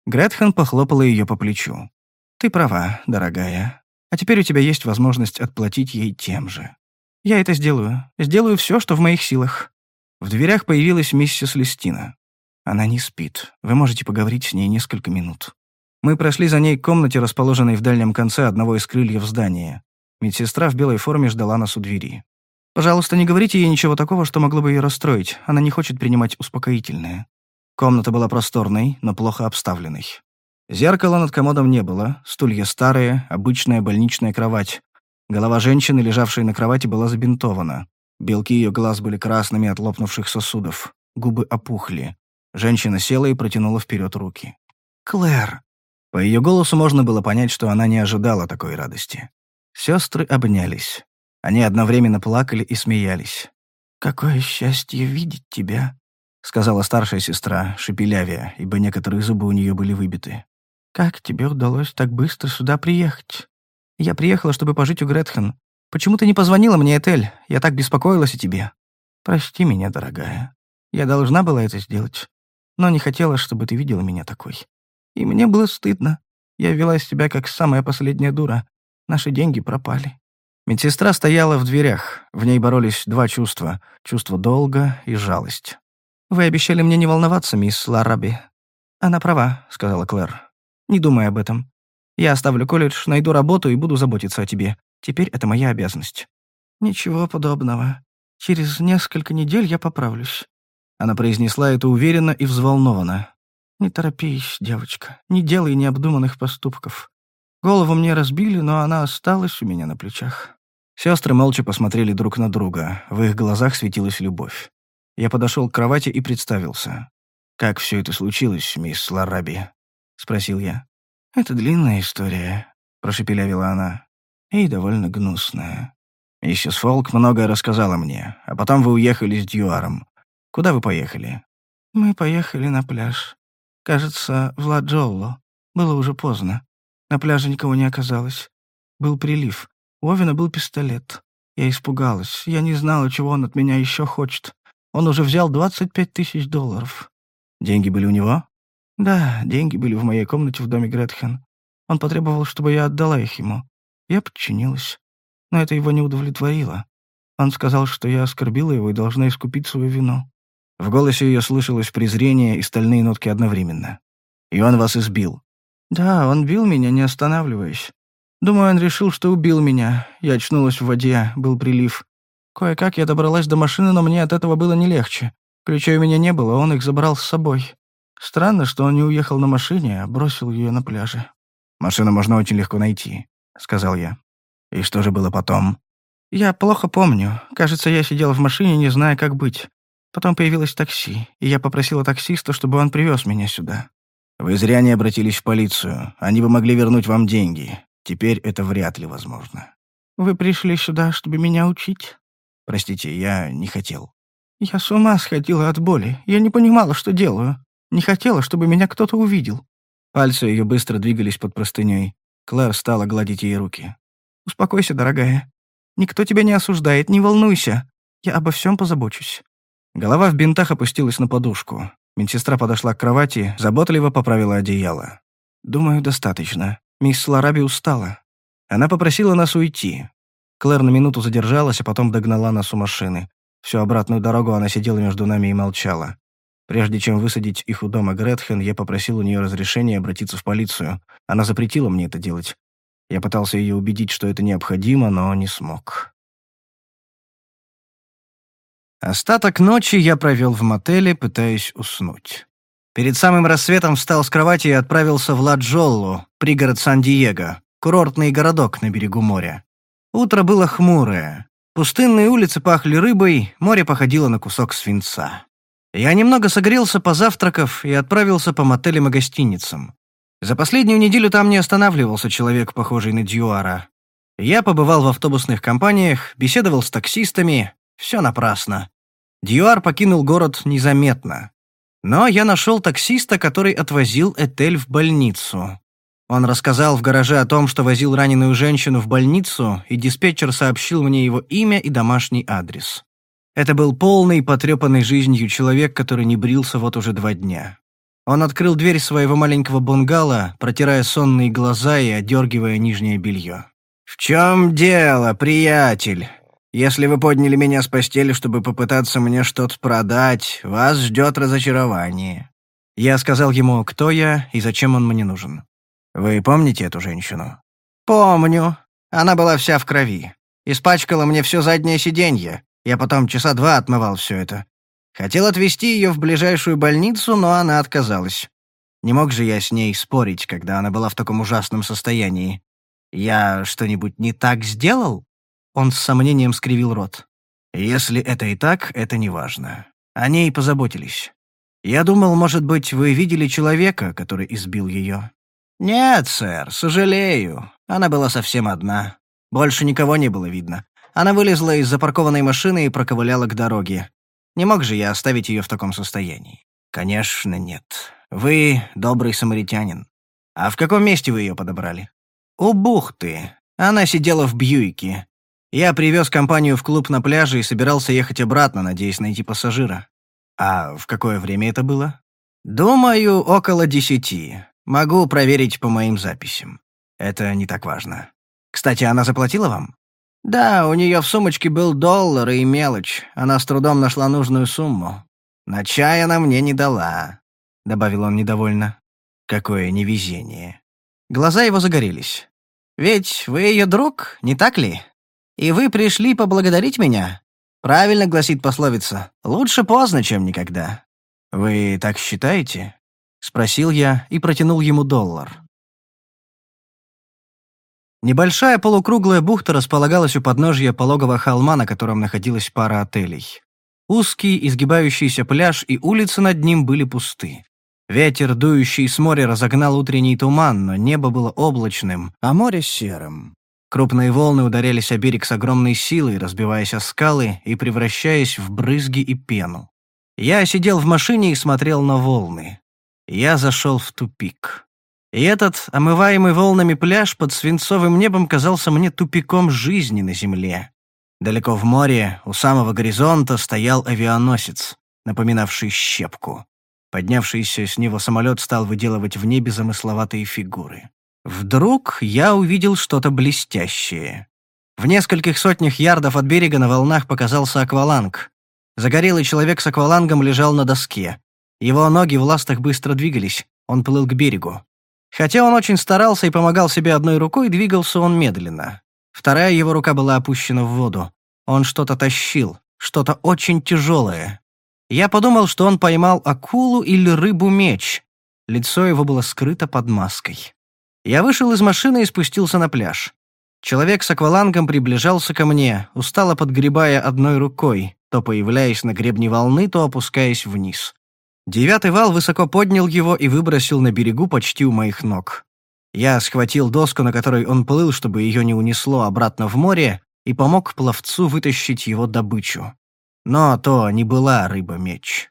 Гретхен похлопала ее по плечу. «Ты права, дорогая. А теперь у тебя есть возможность отплатить ей тем же. Я это сделаю. Сделаю все, что в моих силах». В дверях появилась миссис Листина. Она не спит. Вы можете поговорить с ней несколько минут. Мы прошли за ней к комнате, расположенной в дальнем конце одного из крыльев здания. Медсестра в белой форме ждала нас у двери. Пожалуйста, не говорите ей ничего такого, что могло бы ее расстроить. Она не хочет принимать успокоительное. Комната была просторной, но плохо обставленной. Зеркала над комодом не было, стулья старые, обычная больничная кровать. Голова женщины, лежавшей на кровати, была забинтована. Белки ее глаз были красными от лопнувших сосудов. Губы опухли. Женщина села и протянула вперед руки. «Клэр!» По ее голосу можно было понять, что она не ожидала такой радости. Сестры обнялись. Они одновременно плакали и смеялись. «Какое счастье видеть тебя!» — сказала старшая сестра, шепелявя, ибо некоторые зубы у нее были выбиты. «Как тебе удалось так быстро сюда приехать? Я приехала, чтобы пожить у Гретхен. Почему ты не позвонила мне, Этель? Я так беспокоилась о тебе. Прости меня, дорогая. Я должна была это сделать, но не хотела, чтобы ты видела меня такой. И мне было стыдно. Я вела себя как самая последняя дура. Наши деньги пропали». Медсестра стояла в дверях. В ней боролись два чувства — чувство долга и жалость. «Вы обещали мне не волноваться, мисс Лараби». «Она права», — сказала Клэр. «Не думай об этом. Я оставлю колледж, найду работу и буду заботиться о тебе. Теперь это моя обязанность». «Ничего подобного. Через несколько недель я поправлюсь». Она произнесла это уверенно и взволнованно. «Не торопись, девочка. Не делай необдуманных поступков. Голову мне разбили, но она осталась у меня на плечах». Сестры молча посмотрели друг на друга. В их глазах светилась любовь. Я подошел к кровати и представился. «Как все это случилось, мисс Лараби?» — спросил я. «Это длинная история», — прошепелявила она. «И довольно гнусная. Миссис Фолк многое рассказала мне, а потом вы уехали с Дьюаром. Куда вы поехали?» «Мы поехали на пляж. Кажется, в Ладжолло. Было уже поздно. На пляже никого не оказалось. Был прилив. У Овена был пистолет. Я испугалась. Я не знала, чего он от меня еще хочет. Он уже взял 25 тысяч долларов. Деньги были у него? Да, деньги были в моей комнате в доме Гретхен. Он потребовал, чтобы я отдала их ему. Я подчинилась. Но это его не удовлетворило. Он сказал, что я оскорбила его и должна искупить свою вину. В голосе ее слышалось презрение и стальные нотки одновременно. И он вас избил. Да, он бил меня, не останавливаясь. Думаю, он решил, что убил меня. Я очнулась в воде, был прилив. Кое-как я добралась до машины, но мне от этого было не легче. Ключей у меня не было, он их забрал с собой. Странно, что он не уехал на машине, а бросил ее на пляже. «Машину можно очень легко найти», — сказал я. «И что же было потом?» «Я плохо помню. Кажется, я сидела в машине, не зная, как быть. Потом появилось такси, и я попросила таксиста, чтобы он привез меня сюда». «Вы зря не обратились в полицию. Они бы могли вернуть вам деньги. Теперь это вряд ли возможно». «Вы пришли сюда, чтобы меня учить?» Простите, я не хотел. Я с ума сходила от боли. Я не понимала, что делаю. Не хотела, чтобы меня кто-то увидел. Пальцы ее быстро двигались под простыней. Клэр стала гладить ей руки. «Успокойся, дорогая. Никто тебя не осуждает, не волнуйся. Я обо всем позабочусь». Голова в бинтах опустилась на подушку. Медсестра подошла к кровати, заботливо поправила одеяло. «Думаю, достаточно. Мисс Лараби устала. Она попросила нас уйти. Клэр на минуту задержалась, а потом догнала нас у машины. Всю обратную дорогу она сидела между нами и молчала. Прежде чем высадить их у дома Гретхен, я попросил у нее разрешения обратиться в полицию. Она запретила мне это делать. Я пытался ее убедить, что это необходимо, но не смог. Остаток ночи я провел в мотеле, пытаясь уснуть. Перед самым рассветом встал с кровати и отправился в Ладжоллу, пригород Сан-Диего, курортный городок на берегу моря. Утро было хмурое. Пустынные улицы пахли рыбой, море походило на кусок свинца. Я немного согрелся, позавтракав, и отправился по мотелям и гостиницам. За последнюю неделю там не останавливался человек, похожий на Дьюара. Я побывал в автобусных компаниях, беседовал с таксистами. Все напрасно. Дьюар покинул город незаметно. Но я нашел таксиста, который отвозил Этель в больницу. Он рассказал в гараже о том, что возил раненую женщину в больницу, и диспетчер сообщил мне его имя и домашний адрес. Это был полный, потрепанный жизнью человек, который не брился вот уже два дня. Он открыл дверь своего маленького бунгало, протирая сонные глаза и одергивая нижнее белье. «В чем дело, приятель? Если вы подняли меня с постели, чтобы попытаться мне что-то продать, вас ждет разочарование». Я сказал ему, кто я и зачем он мне нужен. Вы помните эту женщину? Помню. Она была вся в крови. Испачкала мне все заднее сиденье. Я потом часа два отмывал все это. Хотел отвезти ее в ближайшую больницу, но она отказалась. Не мог же я с ней спорить, когда она была в таком ужасном состоянии. Я что-нибудь не так сделал? Он с сомнением скривил рот. Если это и так, это не важно. О ней позаботились. Я думал, может быть, вы видели человека, который избил ее. Нет, сэр, сожалею. Она была совсем одна. Больше никого не было видно. Она вылезла из запаркованной машины и проковыляла к дороге. Не мог же я оставить ее в таком состоянии? Конечно, нет. Вы добрый самаритянин. А в каком месте вы ее подобрали? У бухты. Она сидела в Бьюике. Я привез компанию в клуб на пляже и собирался ехать обратно, надеясь найти пассажира. А в какое время это было? Думаю, около десяти. Могу проверить по моим записям. Это не так важно. Кстати, она заплатила вам? Да, у нее в сумочке был доллар и мелочь. Она с трудом нашла нужную сумму. На чай она мне не дала. — добавил он недовольно. «Какое невезение». Глаза его загорелись. «Ведь вы ее друг, не так ли? И вы пришли поблагодарить меня? Правильно гласит пословица. Лучше поздно, чем никогда». «Вы так считаете?» — спросил я и протянул ему доллар. Небольшая полукруглая бухта располагалась у подножья пологого холма, на котором находилась пара отелей. Узкий, изгибающийся пляж и улицы над ним были пусты. Ветер, дующий с моря, разогнал утренний туман, но небо было облачным, а море серым. Крупные волны ударялись о берег с огромной силой, разбиваясь о скалы и превращаясь в брызги и пену. Я сидел в машине и смотрел на волны. Я зашел в тупик. И этот, омываемый волнами пляж под свинцовым небом казался мне тупиком жизни на земле. Далеко в море, у самого горизонта, стоял авианосец, напоминавший щепку. Поднявшийся с него самолет стал выделывать в небе замысловатые фигуры. Вдруг я увидел что-то блестящее. В нескольких сотнях ярдов от берега на волнах показался акваланг. Загорелый человек с аквалангом лежал на доске. Его ноги в ластах быстро двигались, он плыл к берегу. Хотя он очень старался и помогал себе одной рукой, двигался он медленно. Вторая его рука была опущена в воду. Он что-то тащил, что-то очень тяжелое. Я подумал, что он поймал акулу или рыбу-меч. Лицо его было скрыто под маской. Я вышел из машины и спустился на пляж. Человек с аквалангом приближался ко мне, устало подгребая одной рукой, то появляясь на гребне волны, то опускаясь вниз. Девятый вал высоко поднял его и выбросил на берегу почти у моих ног. Я схватил доску, на которой он плыл, чтобы ее не унесло обратно в море, и помог пловцу вытащить его добычу. Но то не была рыба-меч.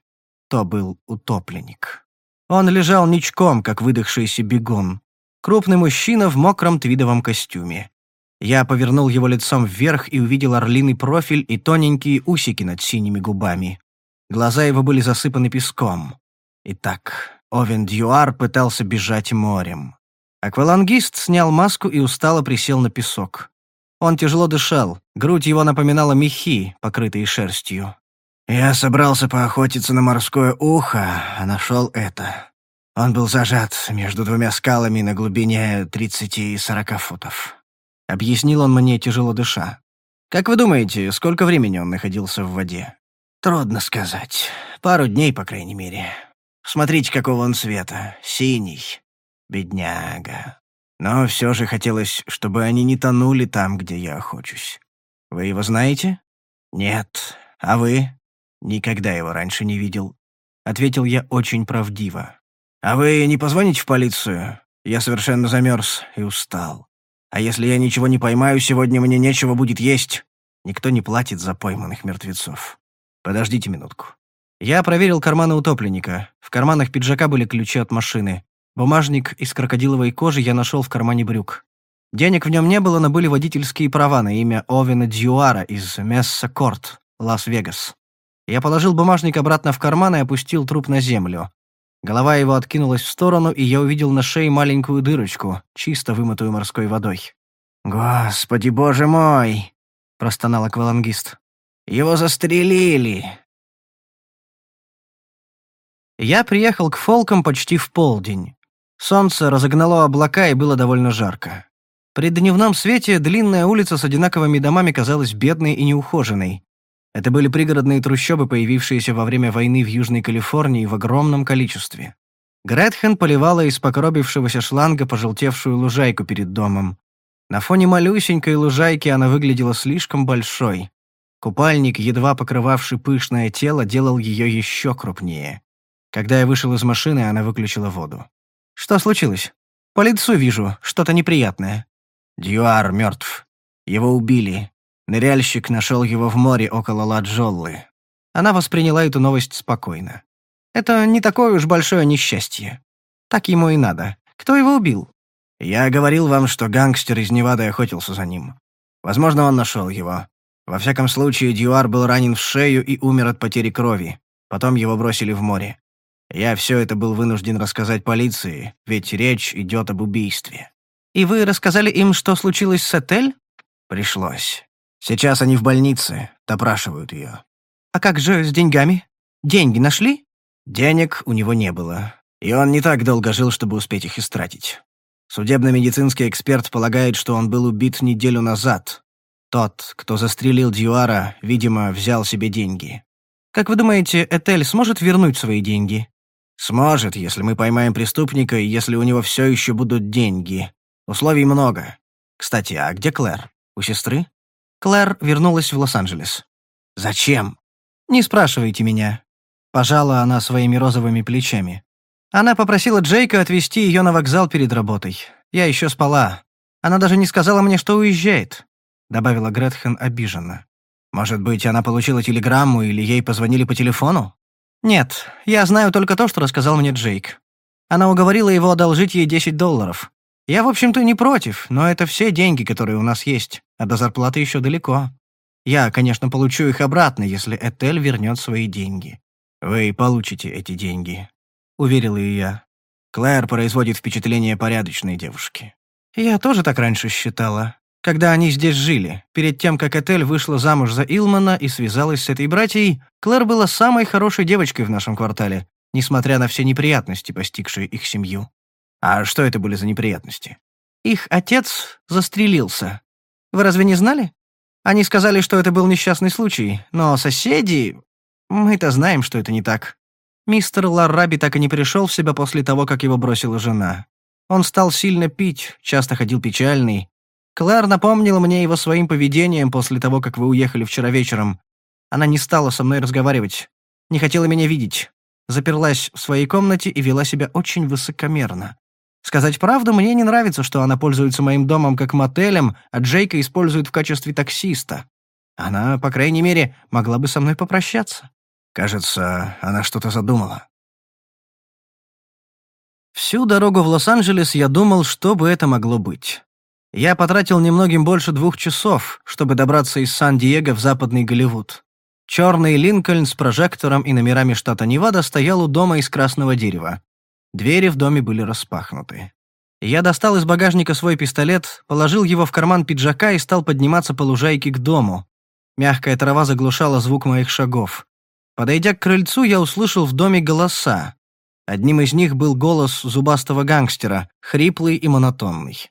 То был утопленник. Он лежал ничком, как выдохшийся бегун. Крупный мужчина в мокром твидовом костюме. Я повернул его лицом вверх и увидел орлиный профиль и тоненькие усики над синими губами. Глаза его были засыпаны песком. Итак, Овен Дьюар пытался бежать морем. Аквалангист снял маску и устало присел на песок. Он тяжело дышал, грудь его напоминала мехи, покрытые шерстью. «Я собрался поохотиться на морское ухо, а нашел это. Он был зажат между двумя скалами на глубине 30 и 40 футов». Объяснил он мне, тяжело дыша. «Как вы думаете, сколько времени он находился в воде?» «Трудно сказать. Пару дней, по крайней мере. Смотрите, какого он цвета. Синий. Бедняга. Но все же хотелось, чтобы они не тонули там, где я охочусь. Вы его знаете? Нет. А вы? Никогда его раньше не видел. Ответил я очень правдиво. А вы не позвоните в полицию? Я совершенно замерз и устал. А если я ничего не поймаю, сегодня мне нечего будет есть. Никто не платит за пойманных мертвецов. Подождите минутку. Я проверил карманы утопленника. В карманах пиджака были ключи от машины. Бумажник из крокодиловой кожи я нашел в кармане брюк. Денег в нем не было, но были водительские права на имя Овена Дьюара из Месса Корт, Лас-Вегас. Я положил бумажник обратно в карман и опустил труп на землю. Голова его откинулась в сторону, и я увидел на шее маленькую дырочку, чисто вымытую морской водой. «Господи, боже мой!» — простонал аквалангист. «Его застрелили!» Я приехал к Фолкам почти в полдень. Солнце разогнало облака и было довольно жарко. При дневном свете длинная улица с одинаковыми домами казалась бедной и неухоженной. Это были пригородные трущобы, появившиеся во время войны в Южной Калифорнии в огромном количестве. Гретхен поливала из покоробившегося шланга пожелтевшую лужайку перед домом. На фоне малюсенькой лужайки она выглядела слишком большой. Купальник, едва покрывавший пышное тело, делал ее еще крупнее. Когда я вышел из машины, она выключила воду. «Что случилось? По лицу вижу, что-то неприятное». Дьюар мертв. Его убили. Ныряльщик нашел его в море около Ладжоллы. Она восприняла эту новость спокойно. Это не такое уж большое несчастье. Так ему и надо. Кто его убил? Я говорил вам, что гангстер из Невады охотился за ним. Возможно, он нашел его. Во всяком случае, Дьюар был ранен в шею и умер от потери крови. Потом его бросили в море. Я все это был вынужден рассказать полиции, ведь речь идет об убийстве. «И вы рассказали им, что случилось с Этель?» «Пришлось. Сейчас они в больнице, допрашивают ее». «А как же с деньгами? Деньги нашли?» Денег у него не было, и он не так долго жил, чтобы успеть их истратить. Судебно-медицинский эксперт полагает, что он был убит неделю назад. Тот, кто застрелил Дьюара, видимо, взял себе деньги. «Как вы думаете, Этель сможет вернуть свои деньги?» «Сможет, если мы поймаем преступника и если у него все еще будут деньги. Условий много. Кстати, а где Клэр? У сестры? Клэр вернулась в Лос-Анджелес. Зачем? Не спрашивайте меня. Пожала она своими розовыми плечами. Она попросила Джейка отвезти ее на вокзал перед работой. Я еще спала. Она даже не сказала мне, что уезжает», — добавила Гретхен обиженно. «Может быть, она получила телеграмму или ей позвонили по телефону?» «Нет, я знаю только то, что рассказал мне Джейк. Она уговорила его одолжить ей 10 долларов. Я, в общем-то, не против, но это все деньги, которые у нас есть, а до зарплаты еще далеко. Я, конечно, получу их обратно, если Этель вернет свои деньги. Вы получите эти деньги, уверил ее я. Клэр производит впечатление порядочной девушки. Я тоже так раньше считала. Когда они здесь жили, перед тем, как Этель вышла замуж за Илмана и связалась с этой братьей, Клэр была самой хорошей девочкой в нашем квартале, несмотря на все неприятности, постигшие их семью. А что это были за неприятности? Их отец застрелился. Вы разве не знали? Они сказали, что это был несчастный случай, но соседи... Мы-то знаем, что это не так. Мистер Ларраби так и не пришел в себя после того, как его бросила жена. Он стал сильно пить, часто ходил печальный. Клэр напомнила мне его своим поведением после того, как вы уехали вчера вечером. Она не стала со мной разговаривать, не хотела меня видеть. Заперлась в своей комнате и вела себя очень высокомерно. Сказать правду, мне не нравится, что она пользуется моим домом как мотелем, а Джейка использует в качестве таксиста. Она, по крайней мере, могла бы со мной попрощаться. Кажется, она что-то задумала. Всю дорогу в Лос-Анджелес я думал, что бы это могло быть. Я потратил немногим больше двух часов, чтобы добраться из Сан-Диего в западный Голливуд. Черный Линкольн с прожектором и номерами штата Невада стоял у дома из красного дерева. Двери в доме были распахнуты. Я достал из багажника свой пистолет, положил его в карман пиджака и стал подниматься по лужайке к дому. Мягкая трава заглушала звук моих шагов. Подойдя к крыльцу, я услышал в доме голоса. Одним из них был голос зубастого гангстера, хриплый и монотонный.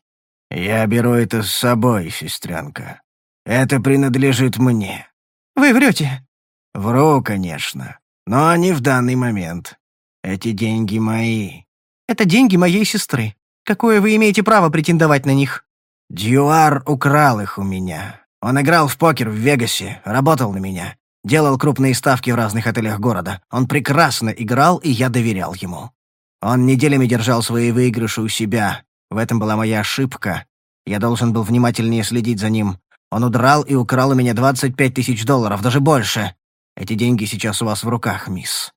«Я беру это с собой, сестренка. Это принадлежит мне». «Вы врете?» «Вру, конечно. Но не в данный момент. Эти деньги мои». «Это деньги моей сестры. Какое вы имеете право претендовать на них?» «Дьюар украл их у меня. Он играл в покер в Вегасе, работал на меня, делал крупные ставки в разных отелях города. Он прекрасно играл, и я доверял ему. Он неделями держал свои выигрыши у себя. В этом была моя ошибка. Я должен был внимательнее следить за ним. Он удрал и украл у меня 25 тысяч долларов, даже больше. Эти деньги сейчас у вас в руках, мисс».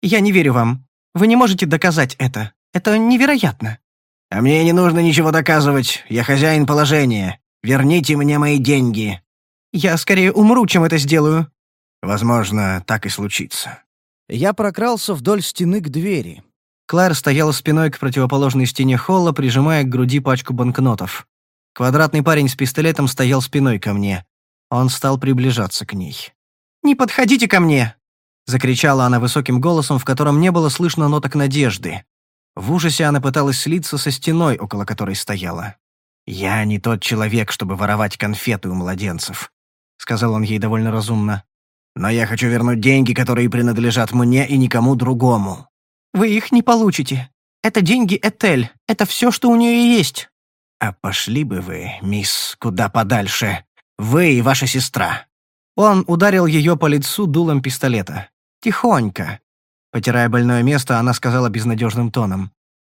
«Я не верю вам. Вы не можете доказать это. Это невероятно». «А мне не нужно ничего доказывать. Я хозяин положения. Верните мне мои деньги». «Я скорее умру, чем это сделаю». «Возможно, так и случится». Я прокрался вдоль стены к двери. Клэр стояла спиной к противоположной стене холла, прижимая к груди пачку банкнотов. Квадратный парень с пистолетом стоял спиной ко мне. Он стал приближаться к ней. «Не подходите ко мне!» Закричала она высоким голосом, в котором не было слышно ноток надежды. В ужасе она пыталась слиться со стеной, около которой стояла. «Я не тот человек, чтобы воровать конфеты у младенцев», — сказал он ей довольно разумно. «Но я хочу вернуть деньги, которые принадлежат мне и никому другому». «Вы их не получите. Это деньги Этель. Это все, что у нее есть». «А пошли бы вы, мисс, куда подальше. Вы и ваша сестра». Он ударил ее по лицу дулом пистолета. Тихонько. Потирая больное место, она сказала безнадежным тоном.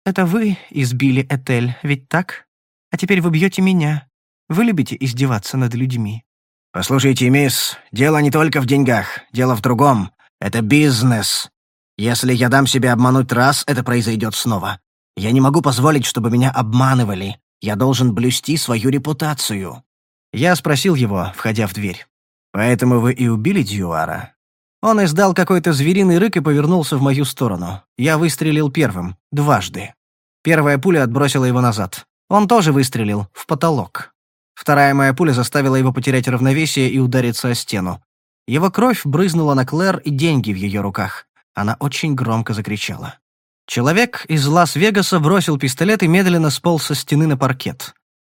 «Это вы избили Этель, ведь так? А теперь вы бьете меня. Вы любите издеваться над людьми». «Послушайте, мисс, дело не только в деньгах, дело в другом. Это бизнес. Если я дам себя обмануть раз, это произойдет снова. Я не могу позволить, чтобы меня обманывали. Я должен блюсти свою репутацию». Я спросил его, входя в дверь. «Поэтому вы и убили Дьюара?» Он издал какой-то звериный рык и повернулся в мою сторону. Я выстрелил первым, дважды. Первая пуля отбросила его назад. Он тоже выстрелил, в потолок. Вторая моя пуля заставила его потерять равновесие и удариться о стену. Его кровь брызнула на Клэр и деньги в ее руках. Она очень громко закричала. Человек из Лас-Вегаса бросил пистолет и медленно сполз со стены на паркет.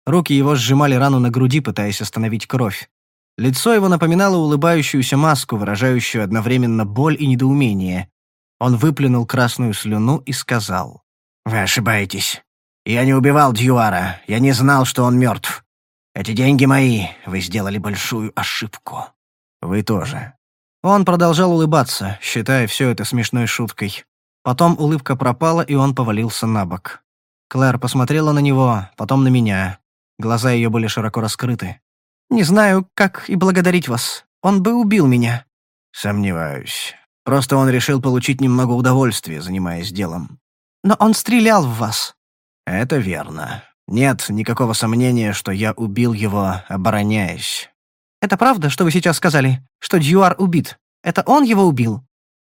Руки его сжимали рану на груди, пытаясь остановить кровь. Лицо его напоминало улыбающуюся маску, выражающую одновременно боль и недоумение. Он выплюнул красную слюну и сказал. «Вы ошибаетесь. Я не убивал Дьюара. Я не знал, что он мертв. Эти деньги мои. Вы сделали большую ошибку. Вы тоже». Он продолжал улыбаться, считая все это смешной шуткой. Потом улыбка пропала, и он повалился на бок. Клэр посмотрела на него, потом на меня. Глаза ее были широко раскрыты. «Не знаю, как и благодарить вас. Он бы убил меня». «Сомневаюсь. Просто он решил получить немного удовольствия, занимаясь делом». «Но он стрелял в вас». «Это верно. Нет никакого сомнения, что я убил его, обороняясь». «Это правда, что вы сейчас сказали? Что Дьюар убит? Это он его убил?»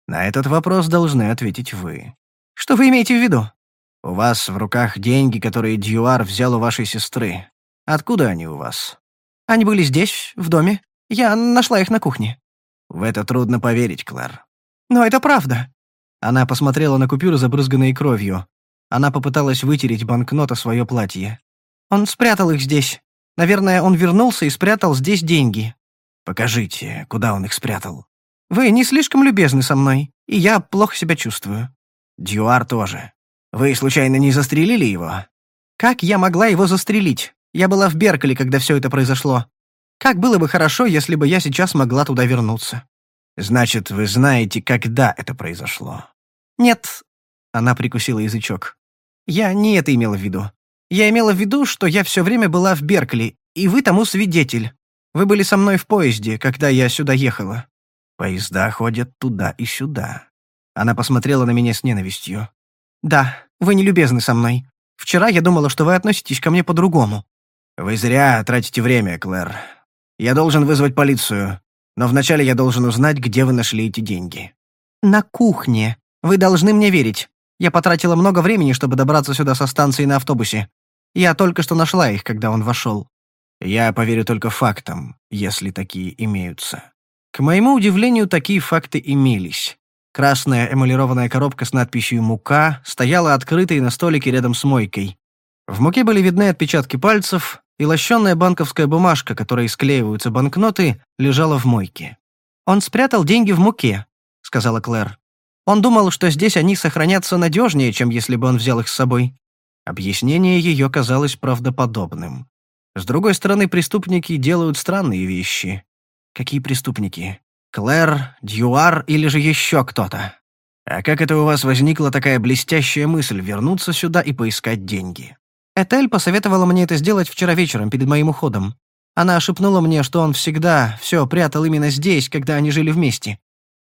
На этот вопрос должны ответить вы. Что вы имеете в виду? У вас в руках деньги, которые Дьюар взял у вашей сестры. Откуда они у вас? Они были здесь, в доме. Я нашла их на кухне. В это трудно поверить, Клэр. Но это правда. Она посмотрела на купюры, забрызганные кровью. Она попыталась вытереть банкнот о свое платье. Он спрятал их здесь. Наверное, он вернулся и спрятал здесь деньги. Покажите, куда он их спрятал. Вы не слишком любезны со мной, и я плохо себя чувствую». «Дьюар тоже. Вы, случайно, не застрелили его?» «Как я могла его застрелить? Я была в Беркли, когда все это произошло. Как было бы хорошо, если бы я сейчас могла туда вернуться». «Значит, вы знаете, когда это произошло?» «Нет». Она прикусила язычок. «Я не это имела в виду. Я имела в виду, что я все время была в Беркли, и вы тому свидетель. Вы были со мной в поезде, когда я сюда ехала. Поезда ходят туда и сюда. Она посмотрела на меня с ненавистью. «Да, вы не любезны со мной. Вчера я думала, что вы относитесь ко мне по-другому». «Вы зря тратите время, Клэр. Я должен вызвать полицию, но вначале я должен узнать, где вы нашли эти деньги». «На кухне. Вы должны мне верить. Я потратила много времени, чтобы добраться сюда со станции на автобусе. Я только что нашла их, когда он вошел». «Я поверю только фактам, если такие имеются». К моему удивлению, такие факты имелись. Красная эмалированная коробка с надписью «Мука» стояла открытой на столике рядом с мойкой. В муке были видны отпечатки пальцев, и лощенная банковская бумажка, которой склеиваются банкноты, лежала в мойке. «Он спрятал деньги в муке», — сказала Клэр. «Он думал, что здесь они сохранятся надежнее, чем если бы он взял их с собой». Объяснение ее казалось правдоподобным. С другой стороны, преступники делают странные вещи. Какие преступники? Клэр, Дьюар или же еще кто-то? А как это у вас возникла такая блестящая мысль вернуться сюда и поискать деньги? Этель посоветовала мне это сделать вчера вечером перед моим уходом. Она шепнула мне, что он всегда все прятал именно здесь, когда они жили вместе.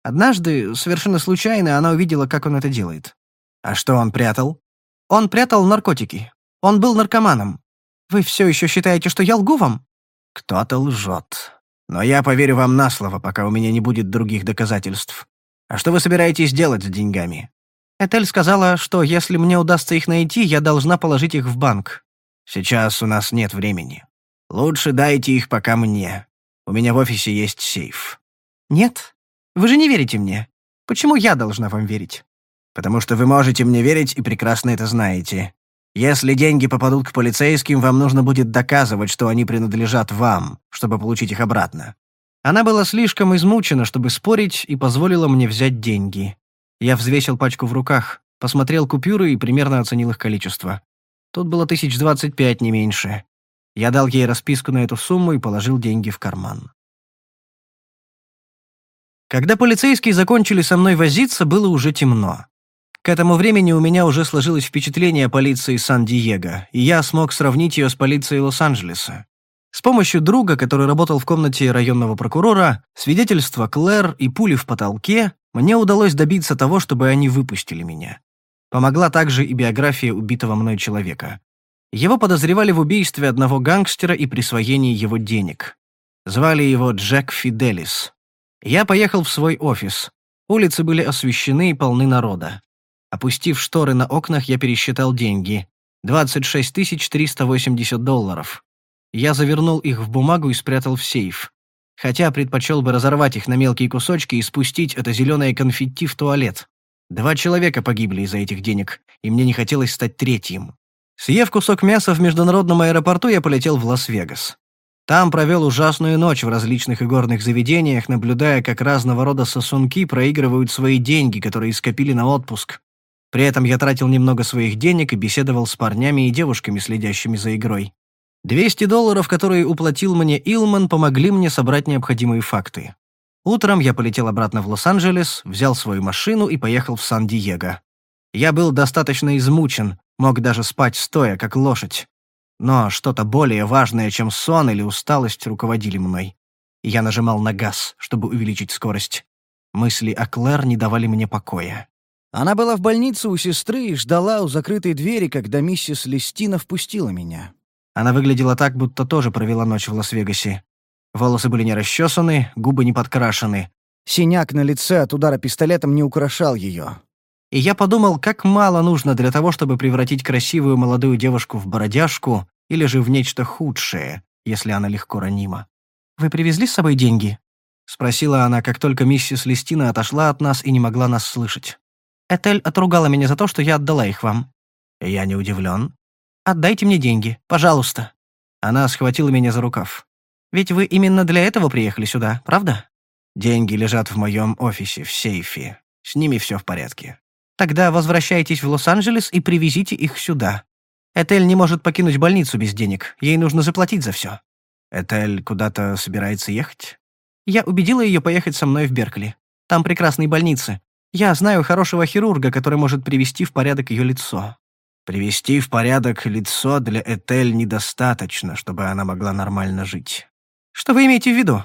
Однажды, совершенно случайно, она увидела, как он это делает. А что он прятал? Он прятал наркотики. Он был наркоманом. Вы все еще считаете, что я лгу вам? Кто-то лжет. Но я поверю вам на слово, пока у меня не будет других доказательств. А что вы собираетесь делать с деньгами?» Этель сказала, что если мне удастся их найти, я должна положить их в банк. «Сейчас у нас нет времени. Лучше дайте их пока мне. У меня в офисе есть сейф». «Нет? Вы же не верите мне. Почему я должна вам верить?» «Потому что вы можете мне верить и прекрасно это знаете. Если деньги попадут к полицейским, вам нужно будет доказывать, что они принадлежат вам, чтобы получить их обратно». Она была слишком измучена, чтобы спорить, и позволила мне взять деньги. Я взвесил пачку в руках, посмотрел купюры и примерно оценил их количество. Тут было тысяч двадцать пять, не меньше. Я дал ей расписку на эту сумму и положил деньги в карман. Когда полицейские закончили со мной возиться, было уже темно. К этому времени у меня уже сложилось впечатление о полиции Сан-Диего, и я смог сравнить ее с полицией Лос-Анджелеса. С помощью друга, который работал в комнате районного прокурора, свидетельства Клэр и пули в потолке, мне удалось добиться того, чтобы они выпустили меня. Помогла также и биография убитого мной человека. Его подозревали в убийстве одного гангстера и присвоении его денег. Звали его Джек Фиделис. Я поехал в свой офис. Улицы были освещены и полны народа. Опустив шторы на окнах, я пересчитал деньги. 26 380 долларов. Я завернул их в бумагу и спрятал в сейф. Хотя предпочел бы разорвать их на мелкие кусочки и спустить это зеленое конфетти в туалет. Два человека погибли из-за этих денег, и мне не хотелось стать третьим. Съев кусок мяса в международном аэропорту, я полетел в Лас-Вегас. Там провел ужасную ночь в различных игорных заведениях, наблюдая, как разного рода сосунки проигрывают свои деньги, которые скопили на отпуск. При этом я тратил немного своих денег и беседовал с парнями и девушками, следящими за игрой. 200 долларов, которые уплатил мне Илман, помогли мне собрать необходимые факты. Утром я полетел обратно в Лос-Анджелес, взял свою машину и поехал в Сан-Диего. Я был достаточно измучен, мог даже спать стоя, как лошадь. Но что-то более важное, чем сон или усталость, руководили мной. Я нажимал на газ, чтобы увеличить скорость. Мысли о Клэр не давали мне покоя. Она была в больнице у сестры и ждала у закрытой двери, когда миссис Листина впустила меня. Она выглядела так, будто тоже провела ночь в Лас-Вегасе. Волосы были не расчесаны, губы не подкрашены. Синяк на лице от удара пистолетом не украшал ее. И я подумал, как мало нужно для того, чтобы превратить красивую молодую девушку в бородяжку или же в нечто худшее, если она легко ранима. «Вы привезли с собой деньги?» — спросила она, как только миссис Листина отошла от нас и не могла нас слышать. «Этель отругала меня за то, что я отдала их вам». «Я не удивлен». «Отдайте мне деньги, пожалуйста». Она схватила меня за рукав. «Ведь вы именно для этого приехали сюда, правда?» «Деньги лежат в моем офисе, в сейфе. С ними все в порядке». Тогда возвращайтесь в Лос-Анджелес и привезите их сюда. Этель не может покинуть больницу без денег. Ей нужно заплатить за все. Этель куда-то собирается ехать? Я убедила ее поехать со мной в Беркли. Там прекрасные больницы. Я знаю хорошего хирурга, который может привести в порядок ее лицо. Привести в порядок лицо для Этель недостаточно, чтобы она могла нормально жить. Что вы имеете в виду?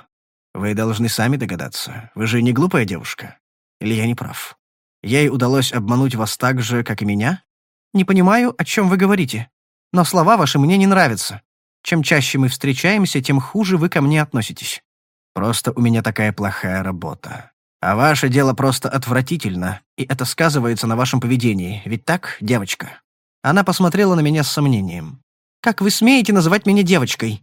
Вы должны сами догадаться. Вы же не глупая девушка. Или я не прав? Ей удалось обмануть вас так же, как и меня? Не понимаю, о чем вы говорите. Но слова ваши мне не нравятся. Чем чаще мы встречаемся, тем хуже вы ко мне относитесь. Просто у меня такая плохая работа. А ваше дело просто отвратительно, и это сказывается на вашем поведении. Ведь так, девочка?» Она посмотрела на меня с сомнением. «Как вы смеете называть меня девочкой?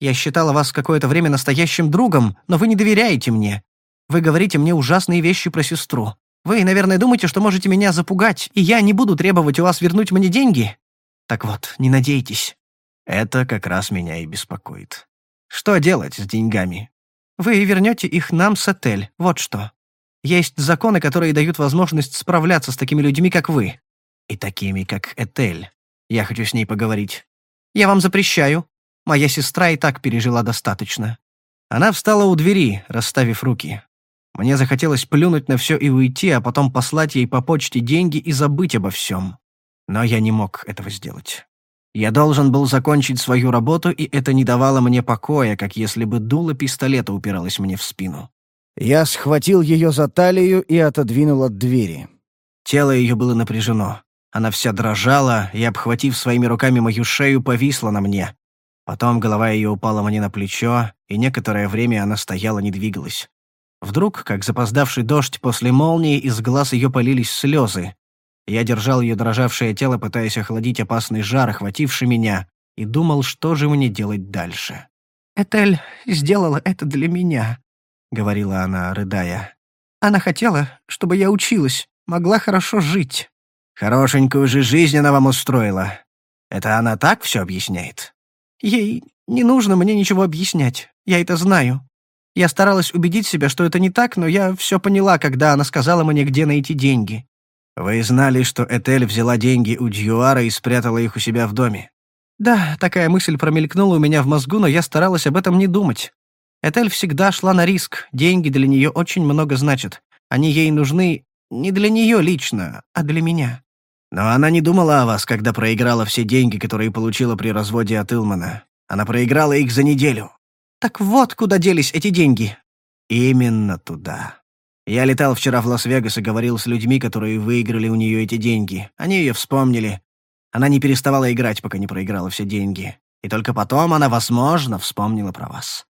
Я считала вас какое-то время настоящим другом, но вы не доверяете мне. Вы говорите мне ужасные вещи про сестру. Вы, наверное, думаете, что можете меня запугать, и я не буду требовать у вас вернуть мне деньги? Так вот, не надейтесь. Это как раз меня и беспокоит. Что делать с деньгами? Вы вернете их нам с отель, вот что. Есть законы, которые дают возможность справляться с такими людьми, как вы. И такими, как Этель. Я хочу с ней поговорить. Я вам запрещаю. Моя сестра и так пережила достаточно. Она встала у двери, расставив руки. Мне захотелось плюнуть на все и уйти, а потом послать ей по почте деньги и забыть обо всем. Но я не мог этого сделать. Я должен был закончить свою работу, и это не давало мне покоя, как если бы дуло пистолета упиралось мне в спину. Я схватил ее за талию и отодвинул от двери. Тело ее было напряжено. Она вся дрожала и, обхватив своими руками мою шею, повисла на мне. Потом голова ее упала мне на плечо, и некоторое время она стояла, не двигалась. Вдруг, как запоздавший дождь после молнии, из глаз ее полились слезы. Я держал ее дрожавшее тело, пытаясь охладить опасный жар, охвативший меня, и думал, что же мне делать дальше. «Этель сделала это для меня», — говорила она, рыдая. «Она хотела, чтобы я училась, могла хорошо жить». «Хорошенькую же жизнь она вам устроила. Это она так все объясняет?» «Ей не нужно мне ничего объяснять. Я это знаю. Я старалась убедить себя, что это не так, но я все поняла, когда она сказала мне, где найти деньги». «Вы знали, что Этель взяла деньги у Дьюара и спрятала их у себя в доме?» «Да, такая мысль промелькнула у меня в мозгу, но я старалась об этом не думать. Этель всегда шла на риск, деньги для нее очень много значат. Они ей нужны не для нее лично, а для меня». «Но она не думала о вас, когда проиграла все деньги, которые получила при разводе от Илмана. Она проиграла их за неделю». «Так вот, куда делись эти деньги». «Именно туда. Я летал вчера в Лас-Вегас и говорил с людьми, которые выиграли у нее эти деньги. Они ее вспомнили. Она не переставала играть, пока не проиграла все деньги. И только потом она, возможно, вспомнила про вас».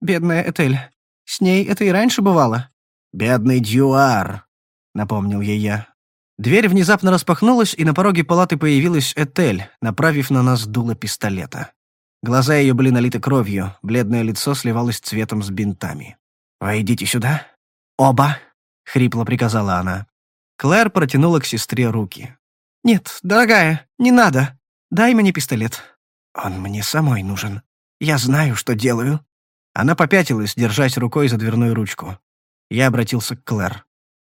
«Бедная Этель. С ней это и раньше бывало». «Бедный Дьюар», — напомнил ей я. Дверь внезапно распахнулась, и на пороге палаты появилась Этель, направив на нас дуло пистолета. Глаза ее были налиты кровью, бледное лицо сливалось цветом с бинтами. «Войдите сюда». «Оба», — хрипло приказала она. Клэр протянула к сестре руки. «Нет, дорогая, не надо. Дай мне пистолет». «Он мне самой нужен. Я знаю, что делаю». Она попятилась, держась рукой за дверную ручку. Я обратился к Клэр.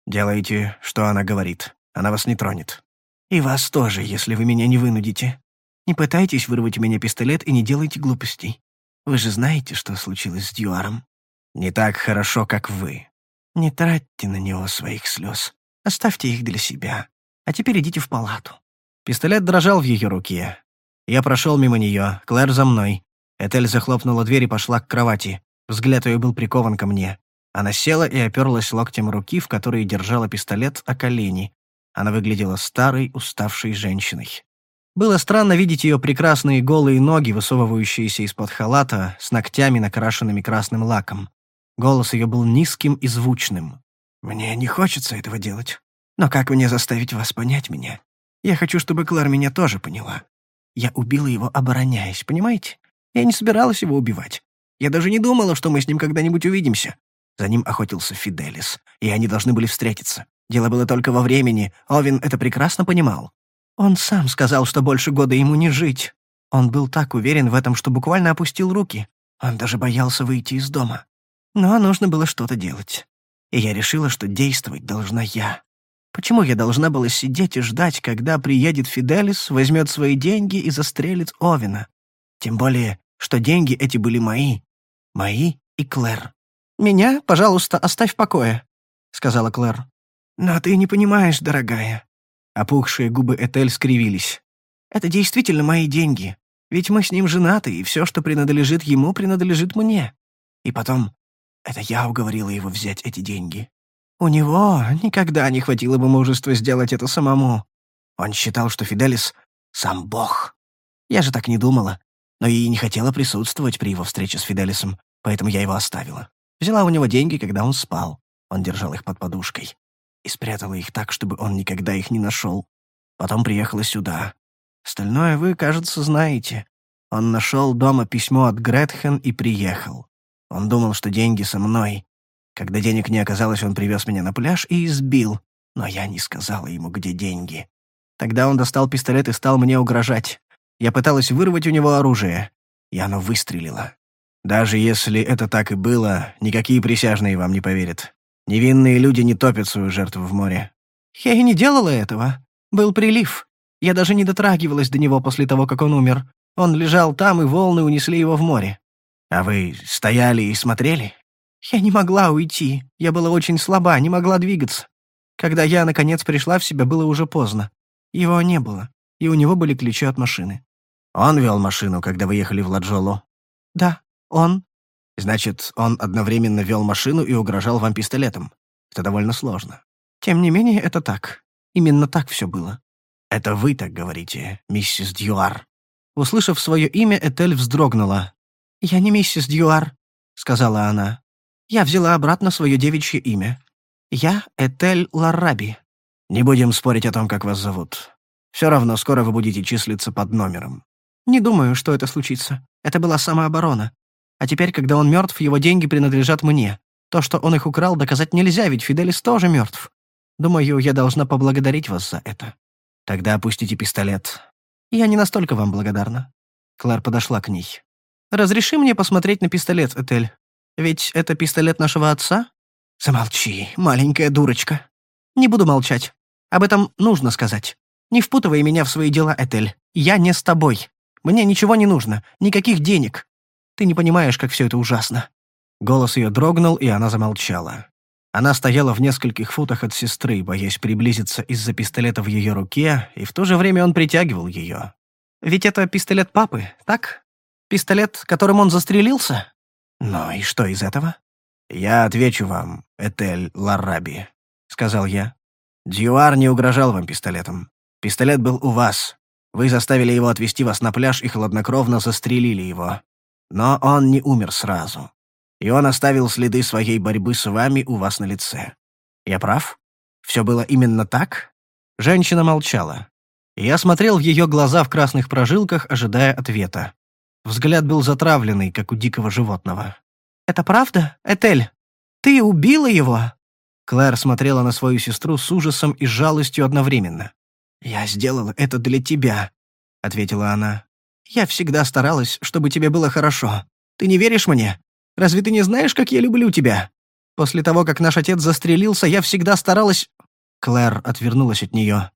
«Делайте, что она говорит. Она вас не тронет. И вас тоже, если вы меня не вынудите. Не пытайтесь вырвать у меня пистолет и не делайте глупостей. Вы же знаете, что случилось с Дьюаром. Не так хорошо, как вы. Не тратьте на него своих слез. Оставьте их для себя. А теперь идите в палату». Пистолет дрожал в ее руке. Я прошел мимо нее, Клэр за мной. Этель захлопнула дверь и пошла к кровати. Взгляд ее был прикован ко мне. Она села и оперлась локтем руки, в которой держала пистолет, о колени, она выглядела старой, уставшей женщиной. Было странно видеть ее прекрасные голые ноги, высовывающиеся из-под халата, с ногтями, накрашенными красным лаком. Голос ее был низким и звучным. «Мне не хочется этого делать. Но как мне заставить вас понять меня? Я хочу, чтобы Клар меня тоже поняла. Я убила его, обороняясь, понимаете? Я не собиралась его убивать. Я даже не думала, что мы с ним когда-нибудь увидимся. За ним охотился Фиделис, и они должны были встретиться. Дело было только во времени, Овен это прекрасно понимал. Он сам сказал, что больше года ему не жить. Он был так уверен в этом, что буквально опустил руки. Он даже боялся выйти из дома. Но нужно было что-то делать. И я решила, что действовать должна я. Почему я должна была сидеть и ждать, когда приедет Фиделис, возьмет свои деньги и застрелит Овена? Тем более, что деньги эти были мои. Мои и Клэр. «Меня, пожалуйста, оставь в покое», — сказала Клэр. «Но ты не понимаешь, дорогая». Опухшие губы Этель скривились. «Это действительно мои деньги. Ведь мы с ним женаты, и все, что принадлежит ему, принадлежит мне. И потом, это я уговорила его взять эти деньги. У него никогда не хватило бы мужества сделать это самому. Он считал, что Фиделис — сам бог. Я же так не думала, но и не хотела присутствовать при его встрече с Фиделисом, поэтому я его оставила. Взяла у него деньги, когда он спал. Он держал их под подушкой и спрятала их так, чтобы он никогда их не нашел. Потом приехала сюда. Остальное вы, кажется, знаете. Он нашел дома письмо от Гретхен и приехал. Он думал, что деньги со мной. Когда денег не оказалось, он привез меня на пляж и избил, но я не сказала ему, где деньги. Тогда он достал пистолет и стал мне угрожать. Я пыталась вырвать у него оружие, и оно выстрелило. Даже если это так и было, никакие присяжные вам не поверят. Невинные люди не топят свою жертву в море. Я и не делала этого. Был прилив. Я даже не дотрагивалась до него после того, как он умер. Он лежал там, и волны унесли его в море. А вы стояли и смотрели? Я не могла уйти. Я была очень слаба, не могла двигаться. Когда я, наконец, пришла в себя, было уже поздно. Его не было, и у него были ключи от машины. Он вел машину, когда вы ехали в Ладжоло? Да, он. Значит, он одновременно вел машину и угрожал вам пистолетом. Это довольно сложно. Тем не менее, это так. Именно так все было. Это вы так говорите, миссис Дьюар. Услышав свое имя, Этель вздрогнула. «Я не миссис Дьюар», — сказала она. «Я взяла обратно свое девичье имя. Я Этель Лараби». «Не будем спорить о том, как вас зовут. Все равно скоро вы будете числиться под номером». «Не думаю, что это случится. Это была самооборона. А теперь, когда он мертв, его деньги принадлежат мне. То, что он их украл, доказать нельзя, ведь Фиделис тоже мертв. Думаю, я должна поблагодарить вас за это. Тогда опустите пистолет. «Я не настолько вам благодарна». Клэр подошла к ней. «Разреши мне посмотреть на пистолет, Этель. Ведь это пистолет нашего отца?» «Замолчи, маленькая дурочка». «Не буду молчать. Об этом нужно сказать. Не впутывай меня в свои дела, Этель. Я не с тобой. Мне ничего не нужно, никаких денег. Ты не понимаешь, как все это ужасно». Голос ее дрогнул, и она замолчала. Она стояла в нескольких футах от сестры, боясь приблизиться из-за пистолета в ее руке, и в то же время он притягивал ее. «Ведь это пистолет папы, так? Пистолет, которым он застрелился?» «Ну и что из этого?» «Я отвечу вам, Этель Лараби», — сказал я. «Дьюар не угрожал вам пистолетом. Пистолет был у вас. Вы заставили его отвести вас на пляж и хладнокровно застрелили его. Но он не умер сразу. И он оставил следы своей борьбы с вами у вас на лице. Я прав? Все было именно так?» Женщина молчала. Я смотрел в ее глаза в красных прожилках, ожидая ответа. Взгляд был затравленный, как у дикого животного. «Это правда, Этель? Ты убила его?» Клэр смотрела на свою сестру с ужасом и жалостью одновременно. «Я сделала это для тебя», — ответила она. «Я всегда старалась, чтобы тебе было хорошо. Ты не веришь мне? Разве ты не знаешь, как я люблю тебя? После того, как наш отец застрелился, я всегда старалась...» Клэр отвернулась от нее.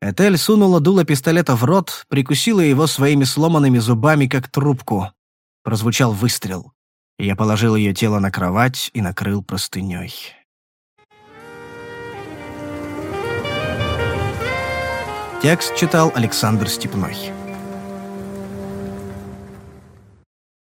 Этель сунула дуло пистолета в рот, прикусила его своими сломанными зубами, как трубку. Прозвучал выстрел. Я положил ее тело на кровать и накрыл простыней. Текст читал Александр Степной.